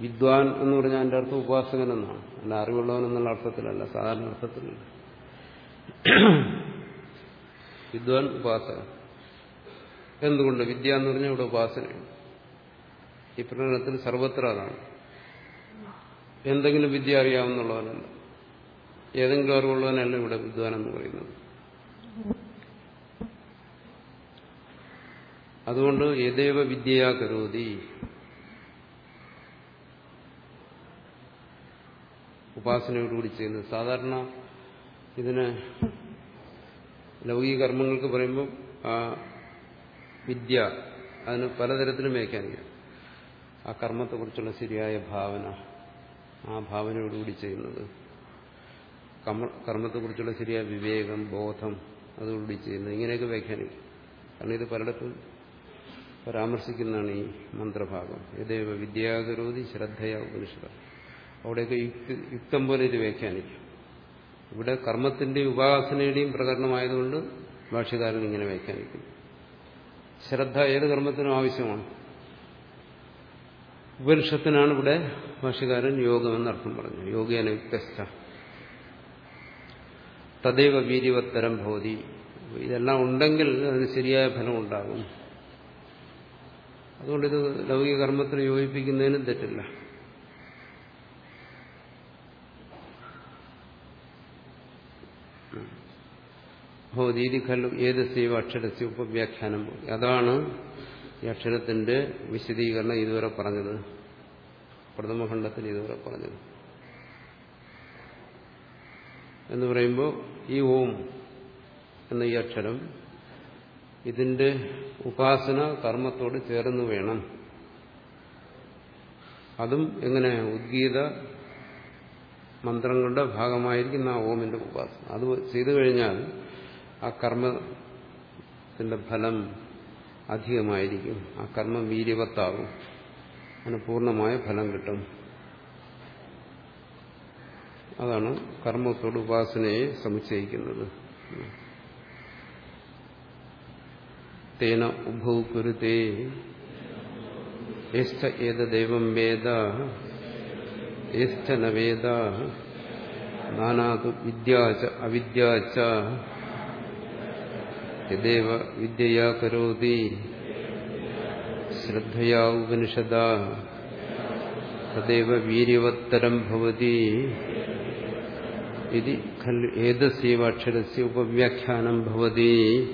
വിദ്വാൻ എന്ന് പറഞ്ഞാൽ എന്റെ അർത്ഥം ഉപാസകൻ എന്നാണ്. അല്ല അറിവുള്ളവൻ എന്നുള്ള അർത്ഥത്തിലല്ല സാധാരണ അർത്ഥത്തിലല്ല. വിദ്വാൻ ഉപാസകൻ. എന്തുകൊണ്ട്? വിദ്യ എന്ന് പറഞ്ഞാൽ ഇവിടെ ഉപാസനയാണ്. ഈ പ്രകടനത്തിൽ സർവത്ര അതാണ്. എന്തെങ്കിലും വിദ്യ അറിയാവുന്നുള്ളവനല്ല. ഏതെങ്കിലും അറിവുള്ളവനല്ല ഇവിടെ വിദ്വാൻ എന്ന് പറയുന്നത്. അതുകൊണ്ട് യഥേവ വിദ്യയാ കരോതി. ഉപാസനയോടുകൂടി ചെയ്യുന്നത്. സാധാരണ ഇതിന് ലൗകിക കർമ്മങ്ങൾക്ക് പറയുമ്പോൾ ആ വിദ്യ അതിന് പലതരത്തിലും വ്യാഖ്യാനിക്കാം ആ കർമ്മത്തെക്കുറിച്ചുള്ള ശരിയായ ഭാവന ആ ഭാവനയോടുകൂടി ചെയ്യുന്നത്. കർമ്മത്തെക്കുറിച്ചുള്ള ശരിയായ വിവേകം ബോധം അതോടുകൂടി ചെയ്യുന്നത്. ഇങ്ങനെയൊക്കെ വ്യാഖ്യാനിക്കും കാരണം ഇത് പലയിടത്തും പരാമർശിക്കുന്നതാണ് ഈ മന്ത്രഭാഗം. യഥേവ വിദ്യാകരോതി ശ്രദ്ധയ ഉപനിഷത അവിടെയൊക്കെ യുക്തി യുക്തം പോലെ ഇത് വ്യാഖ്യാനിക്കും. ഇവിടെ കർമ്മത്തിന്റെയും ഉപാസനയുടെയും പ്രകടനമായതുകൊണ്ട് ഭാഷ്യകാരൻ ഇങ്ങനെ വ്യാഖ്യാനിക്കുന്നു ശ്രദ്ധ ഏത് കർമ്മത്തിനും ആവശ്യമാണ്. ഉപനിഷത്തിനാണ് ഇവിടെ ഭാഷ്യകാരൻ യോഗമെന്ന് പറഞ്ഞു യോഗേന യുക്തസ്ഥ. തദൈവ വീര്യവത്തരം ഭവതി. ഇതെല്ലാം ഉണ്ടെങ്കിൽ അതിന് ശരിയായ ഫലം ഉണ്ടാകും. അതുകൊണ്ട് ഇത് ലൗകിക കർമ്മത്തിന് യോജിപ്പിക്കുന്നതിനും തെറ്റില്ല. ഭൗതീതി ഖല്ലു ഏതസ്യവ അക്ഷരസ്യ ഉപവ്യാഖ്യാനം അതാണ് ഈ അക്ഷരത്തിന്റെ വിശദീകരണം ഇതുവരെ പറഞ്ഞത്. പ്രഥമഖണ്ഡത്തിൽ ഇതുവരെ പറഞ്ഞത്. എന്ന് പറയുമ്പോൾ ഈ ഓം എന്ന ഈ അക്ഷരം ഇതിന്റെ ഉപാസന കർമ്മത്തോട് ചേർന്ന് വേണം. അതും എങ്ങനെ? ഉദ്ഗീത മന്ത്രങ്ങളുടെ ഭാഗമായിരിക്കുന്ന ആ ഓമിന്റെ ഉപാസന. അത് ചെയ്തു കഴിഞ്ഞാൽ ആ കർമ്മ കർമ്മത്തിന്റെ ഫലം അധികമായിരിക്കും. ആ കർമ്മം വീര്യവത്താകും. അതിന് പൂർണമായ ഫലം കിട്ടും. അതാണ് കർമ്മത്തോട് ഉപാസനയെ സമുച്ചയിക്കുന്നത്. തേന ഉഭൗ കുരുതേ യശ്ച വേദ. യശ്ച നവേദ വേദ. നാനാതു വിദ്യാച യദേവ വിദ്യയാ കരോതി. ശ്രദ്ധയാ ഉപനിഷദ. തദേവ വീര്യവത്തരം ഭവതി. ഇത് ഖലു ഏതസ്യവ ഉപവ്യാഖ്യാനം ഭവതി.